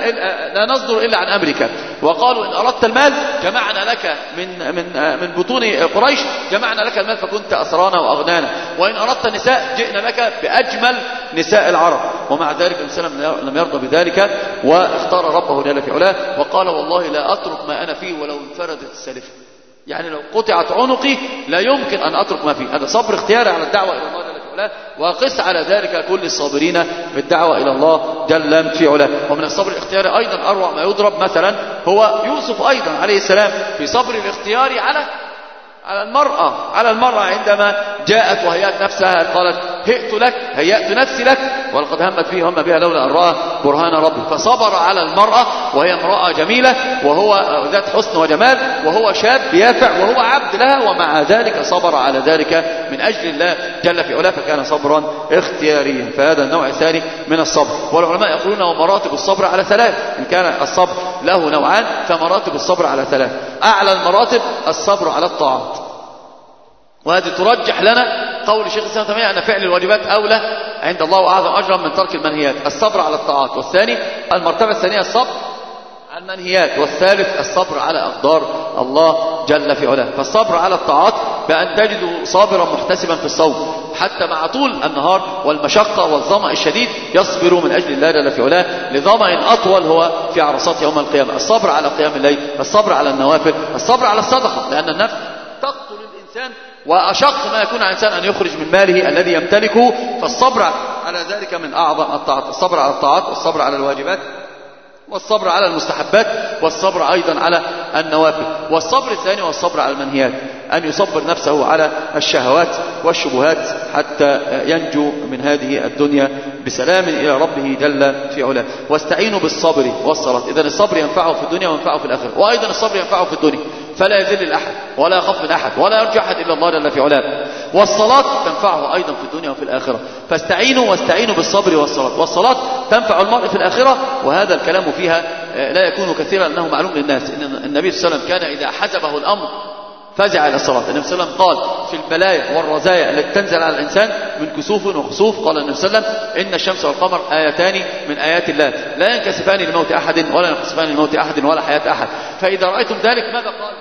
لا نصدر إلا عن أمرك. وقالوا إن أردت المال جمعنا لك من من من بطون قريش جمعنا لك المال فكنت أسرانا وأغنانا. وإن أردت النساء جئنا لك بأجمل نساء العرب. ومع ذلك الإنسان لم يرضى بذلك واختار ربه جل في علاه وقال والله لا أترك ما أنا فيه ولو انفردت السلفة يعني لو قطعت عنقي لا يمكن أن أترك ما فيه. هذا صبر اختياري على الدعوة إلى الله علاه وقس على ذلك كل الصابرين بالدعوة إلى الله جل في علاه ومن الصبر الاختياري أيضا أروع ما يضرب مثلا هو يوسف أيضا عليه السلام في صبر الاختياري على على المرأة على المرأة عندما جاءت وهيأت نفسها قالت هئت لك هيأت نفسي لك. ولقد همت فيه هم بها لولا أن رأى برهان ربي. فصبر على المرأة وهي امرأة جميلة وهو ذات حسن وجمال وهو شاب يافع وهو عبد لها ومع ذلك صبر على ذلك من أجل الله جل في علاه. فكان صبرا اختياريا. فهذا النوع الثاني من الصبر. والعلماء يقولون ومراتب الصبر على ثلاث. إن كان الصبر له نوعان فمراتب الصبر على ثلاث. أعلى المراتب الصبر على الطاعات. وهذه ترجح لنا قول شيخ الإسلام تيمية أن فعل الواجبات أولى عند الله وأعظم أجرا من ترك المنهيات. الصبر على الطاعات. والثاني المرتبة الثانية الصبر على المنهيات. والثالث الصبر على أقدار الله جل في علاه. فالصبر على الطاعات بأن تجد صابرا محتسبا في الصوم. حتى مع طول النهار والمشقة والظمأ الشديد يصبر من أجل الله جل في علاه لظمأ أطول هو في عرصات يوم القيامة. الصبر على قيام الليل الصبر على النوافل الصبر على الصدقة. لأن النفس تقتل الإنسان وأشق ما يكون على الإنسان أن يخرج من ماله الذي يمتلكه فالصبر على ذلك من أعظم الطاعات الصبر على الطاعات والصبر على الواجبات والصبر على المستحبات والصبر أيضا على النوافل والصبر الثاني والصبر على المنهيات أن يصبر نفسه على الشهوات والشبهات حتى ينجو من هذه الدنيا بسلام إلى ربه جل في علاه. واستعينوا بالصبر والصلاة. إذا الصبر ينفعه في الدنيا وينفعه في الآخرة. وأيضا الصبر ينفعه في الدنيا. فلا يذل الأحد ولا يخاف من أحد ولا يرجع أحد إلا الله جل في علاه. والصلاة تنفعه أيضا في الدنيا وفي الآخرة. فاستعينوا واستعينوا بالصبر والصلاة. والصلاة تنفع المرء في الآخرة وهذا الكلام فيها لا يكون كثيرا أنه معلوم للناس. إن النبي صلى الله عليه وسلم كان إذا حزبه الأمر فزع إلى الصلاة. النبي صلى الله عليه وسلم قال في البلايا والرزايا التي تنزل على الإنسان من كسوف وخسوف. قال النبي صلى الله عليه وسلم إن الشمس والقمر آيتان من آيات الله. لا ينكسفان لموت أحد ولا ينقصفان لموت أحد ولا حياة أحد. فإذا رأيتم ذلك ماذا قال؟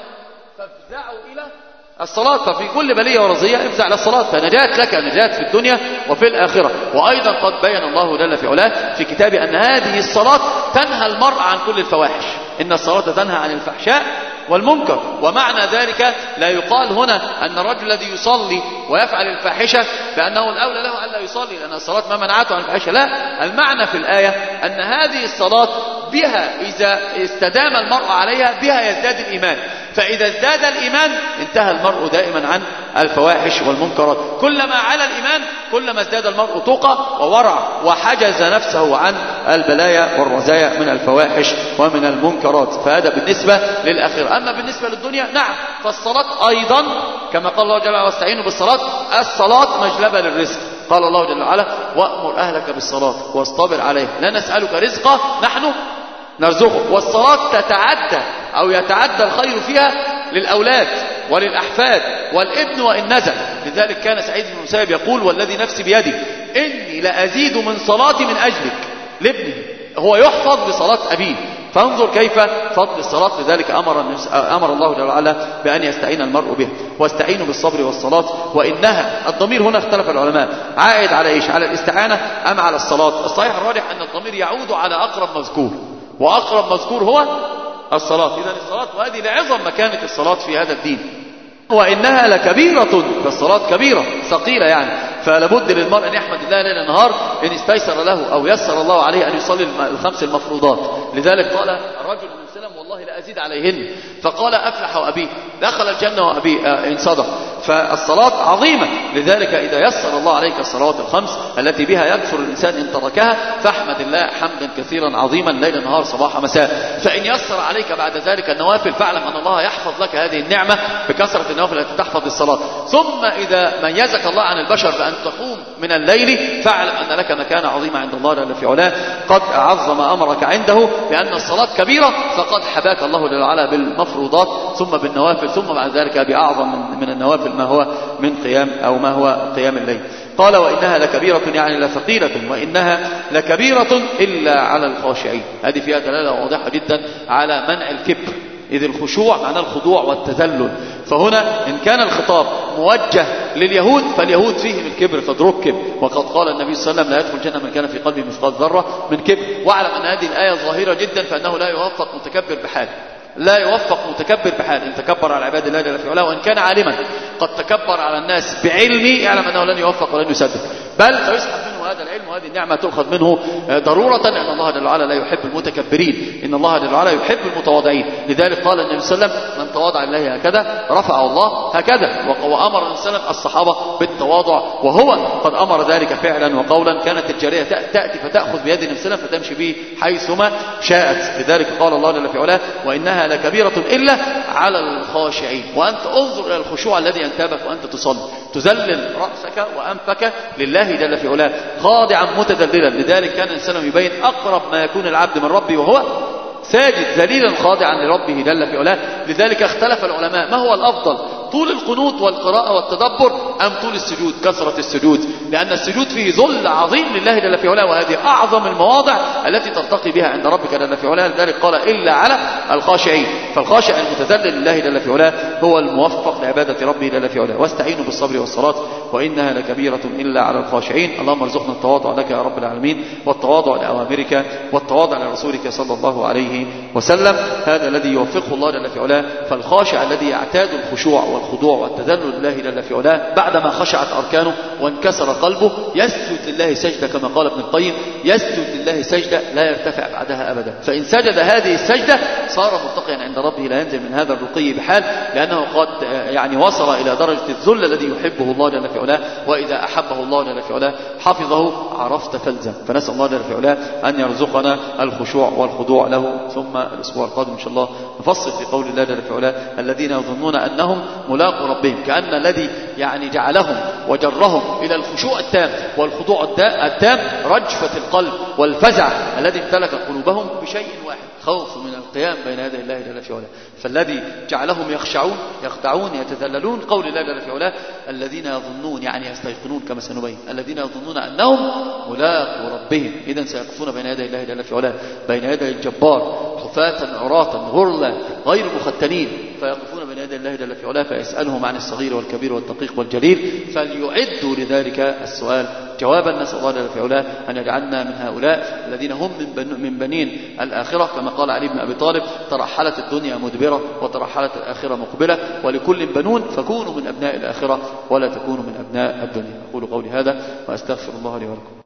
فافزعوا إلى الصلاة. ففي كل بلية ورزية افزع إلى الصلاة فنجاة لك نجاة في الدنيا وفي الآخرة. وأيضا قد بين الله جل في علاه في كتابه أن هذه الصلاة تنهى المرء عن كل الفواحش. إن الصلاة تنهى عن الفحشاء والمنكر. ومعنى ذلك لا يقال هنا أن الرجل الذي يصلي ويفعل الفاحشة بأنه الأولى له أن لا يصلي لأن الصلاة ما منعته عن الفاحشة. لا المعنى في الآية أن هذه الصلاة بها إذا استدام المرء عليها بها يزداد الإيمان. فإذا ازداد الإيمان انتهى المرء دائما عن الفواحش والمنكرات. كلما على الإيمان كلما ازداد المرء تقى وورع وحجز نفسه عن البلايا والرزايا من الفواحش ومن المنكرات. فهذا بالنسبة للآخرة أما بالنسبة للدنيا نعم. فالصلاة أيضا كما قال الله جل وعلا واستعينوا بالصلاة. الصلاة مجلبة للرزق. قال الله جل وعلا وأمر أهلك بالصلاة واصطبر عليها لا نسألك رزقا نحن نرزقه. والصلاة تتعدى أو يتعدى الخير فيها للأولاد وللأحفاد والابن وإن نزل. لذلك كان سعيد بن المسيب يقول والذي نفسي بيدي إني لأزيد من صلاتي من أجلك لابنه هو يحفظ بصلاة أبيه. فانظر كيف فضل الصلاة. لذلك أمر, أمر الله جل وعلا بأن يستعين المرء به واستعينوا بالصبر والصلاة. وإنها الضمير هنا اختلف العلماء. عائد على إيش؟ على الاستعانة أم على الصلاة؟ الصحيح الراجح أن الضمير يعود على أقرب مذكور. وأقرب مذكور هو الصلاة. إذا الصلاة وهذه لعظم مكانة الصلاة في هذا الدين. وإنها لكبيرة فالصلاة كبيرة ثقيلة يعني. فلابد للمرء أن يحمد الله ليل نهار إن استيسر له أو يسر الله عليه أن يصلي الخمس المفروضات. لذلك قال الرجل أزيد عليهن. فقال أفلح وأبيه دخل الجنة وأبيه. إن صدق. فالصلاة عظيمة. لذلك إذا يسر الله عليك الصلوات الخمس التي بها يكفر الإنسان إن تركها فاحمد الله حمدا كثيرا عظيما ليل نهار صباح مساء. فإن يسر عليك بعد ذلك النوافل فاعلم أن الله يحفظ لك هذه النعمة بكثرة النوافل التي تحفظ الصلاة ثم إذا ميزك الله عن البشر بأن تقوم من الليل فاعلم أن لك مكانة عظيمة عند الله جل في علاه. قد عظم أمرك عنده لأن الصلاة كبيرة فقد حباك الله جل وعلا بالمفروضات ثم بالنوافل ثم بعد ذلك بأعظم من النوافل ما هو من قيام أو ما هو قيام الليل. قال وإنها لكبيرة يعني لثقيلة وإنها لكبيرة إلا على الخاشعين. هذه فيها دلالة واضحة جدا على منع الكبر. إذ الخشوع معناه الخضوع والتذلل. فهنا إن كان الخطاب موجه لليهود فاليهود فيهم الكبر قد ركب وقد قال النبي صلى الله عليه وسلم لا يدخل الجنة من كان في قلبه مثقال ذرة من كبر. واعلم أن هذه الآية ظاهرة جدا فأنه لا يوفق متكبر بحال. لا يوفق متكبر بحال. إن تكبر على عباد الله جل في علاه وإن كان عالما. قد تكبر على الناس بعلمه يعلم أنه لن يوفق ولن يسدد بل سيسحب منه هذا العلم وهذه النعمة تؤخذ منه ضرورة. إن الله جل وعلا لا يحب المتكبرين. إن الله جل وعلا يحب المتواضعين. لذلك قال النبي صلى الله عليه وسلم من تواضع لله هكذا رفعه الله هكذا. وأمر النبي صلى الله عليه وسلم الصحابة بالتواضع. وهو قد أمر ذلك فعلا وقولا. كانت الجارية تأتي فتأخذ بيد النبي صلى الله عليه وسلم فتمشي به حيثما شاءت. لذلك قال الله جل في علاه وإنها لكبيرة إلا على الخاشعين. وأنت انظر إلى الخشوع الذي ينتابك وأنت تصلي. تذلل رأسك وأنفك لله جل في علاه. خاضعا متذللا. لذلك كان الإنسان يبين أقرب ما يكون العبد من ربه وهو ساجد ذليلا خاضعا لربه جل في علاه. لذلك اختلف العلماء. ما هو الأفضل؟ طول القنوت والقراءة والتدبر أم طول السجود؟ كثرة السجود. لأن السجود فيه ذل عظيم لله جل في علاه وهذه أعظم المواضع التي ترتقي بها عند ربك جل في علاه. لذلك قال إلا على الخاشعين. فالخاشع المتذلل لله جل في علاه هو الموفق لعبادة ربه جل في علاه. واستعينوا بالصبر والصلاة وإنها لكبيرة إلا على الخاشعين. اللهم ارزقنا التواضع لك يا رب العالمين والتواضع لأوامرك والتواضع لرسولك صلى الله عليه وسلم. هذا الذي يوفقه الله جل في علاه. فالخاشع الذي يعتاد الخشوع والخضوع والتذلل لله جل في علاه بعدما خشعت أركانه وانكسر قلبه يسجد لله سجدة كما قال ابن القيم يسجد لله سجدة لا يرتفع بعدها أبدا. فإن سجد هذه السجدة صار مرتقيا عند ربه لا ينزل من هذا الرقي بحال لأنه قد يعني وصل إلى درجة الذل الذي يحبه الله جل في علاه وإذا أحبه الله جل في علاه حفظه عرفت فلزم فنسأل الله جل في علاه أن يرزقنا الخشوع والخضوع له ثم الأسبوع القادم إن شاء الله نفصل في قول الله جل في علاه الذين يظنون أنهم ملاقوا ربهم كأن الذي يعني جعلهم وجرهم إلى الخشوع التام والخضوع التام رجفة القلب والفزع الذي امتلك قلوبهم بشيء واحد خوف من القيام بين يدي الله جل في علاه فالذي جعلهم يخشعون يخدعون يتذللون قول الله جل في علاه الذين يظنون يعني يستيقنون كما سنبين الذين يظنون أنهم ملاقوا ربهم. إذا سيقفون بين يدي الله جل في علاه بين يدي الجبار حفاة عراة غرلا غير مختنين فيقفون بين يدي الله جل في علاه فيسألهم عن الصغير والكبير والدقيق والجليل فليعدوا لذلك السؤال. جوابا نسأل الله جل في علاه أن يجعلنا من هؤلاء الذين هم من, بن من بنين الآخرة كما قال علي بن أبي طالب ترحلت الدنيا مدبرة وترحلت الآخرة مقبلة ولكل بنون فكونوا من أبناء الآخرة ولا تكونوا من أبناء الدنيا. أقول قولي هذا وأستغفر الله لي ولكم.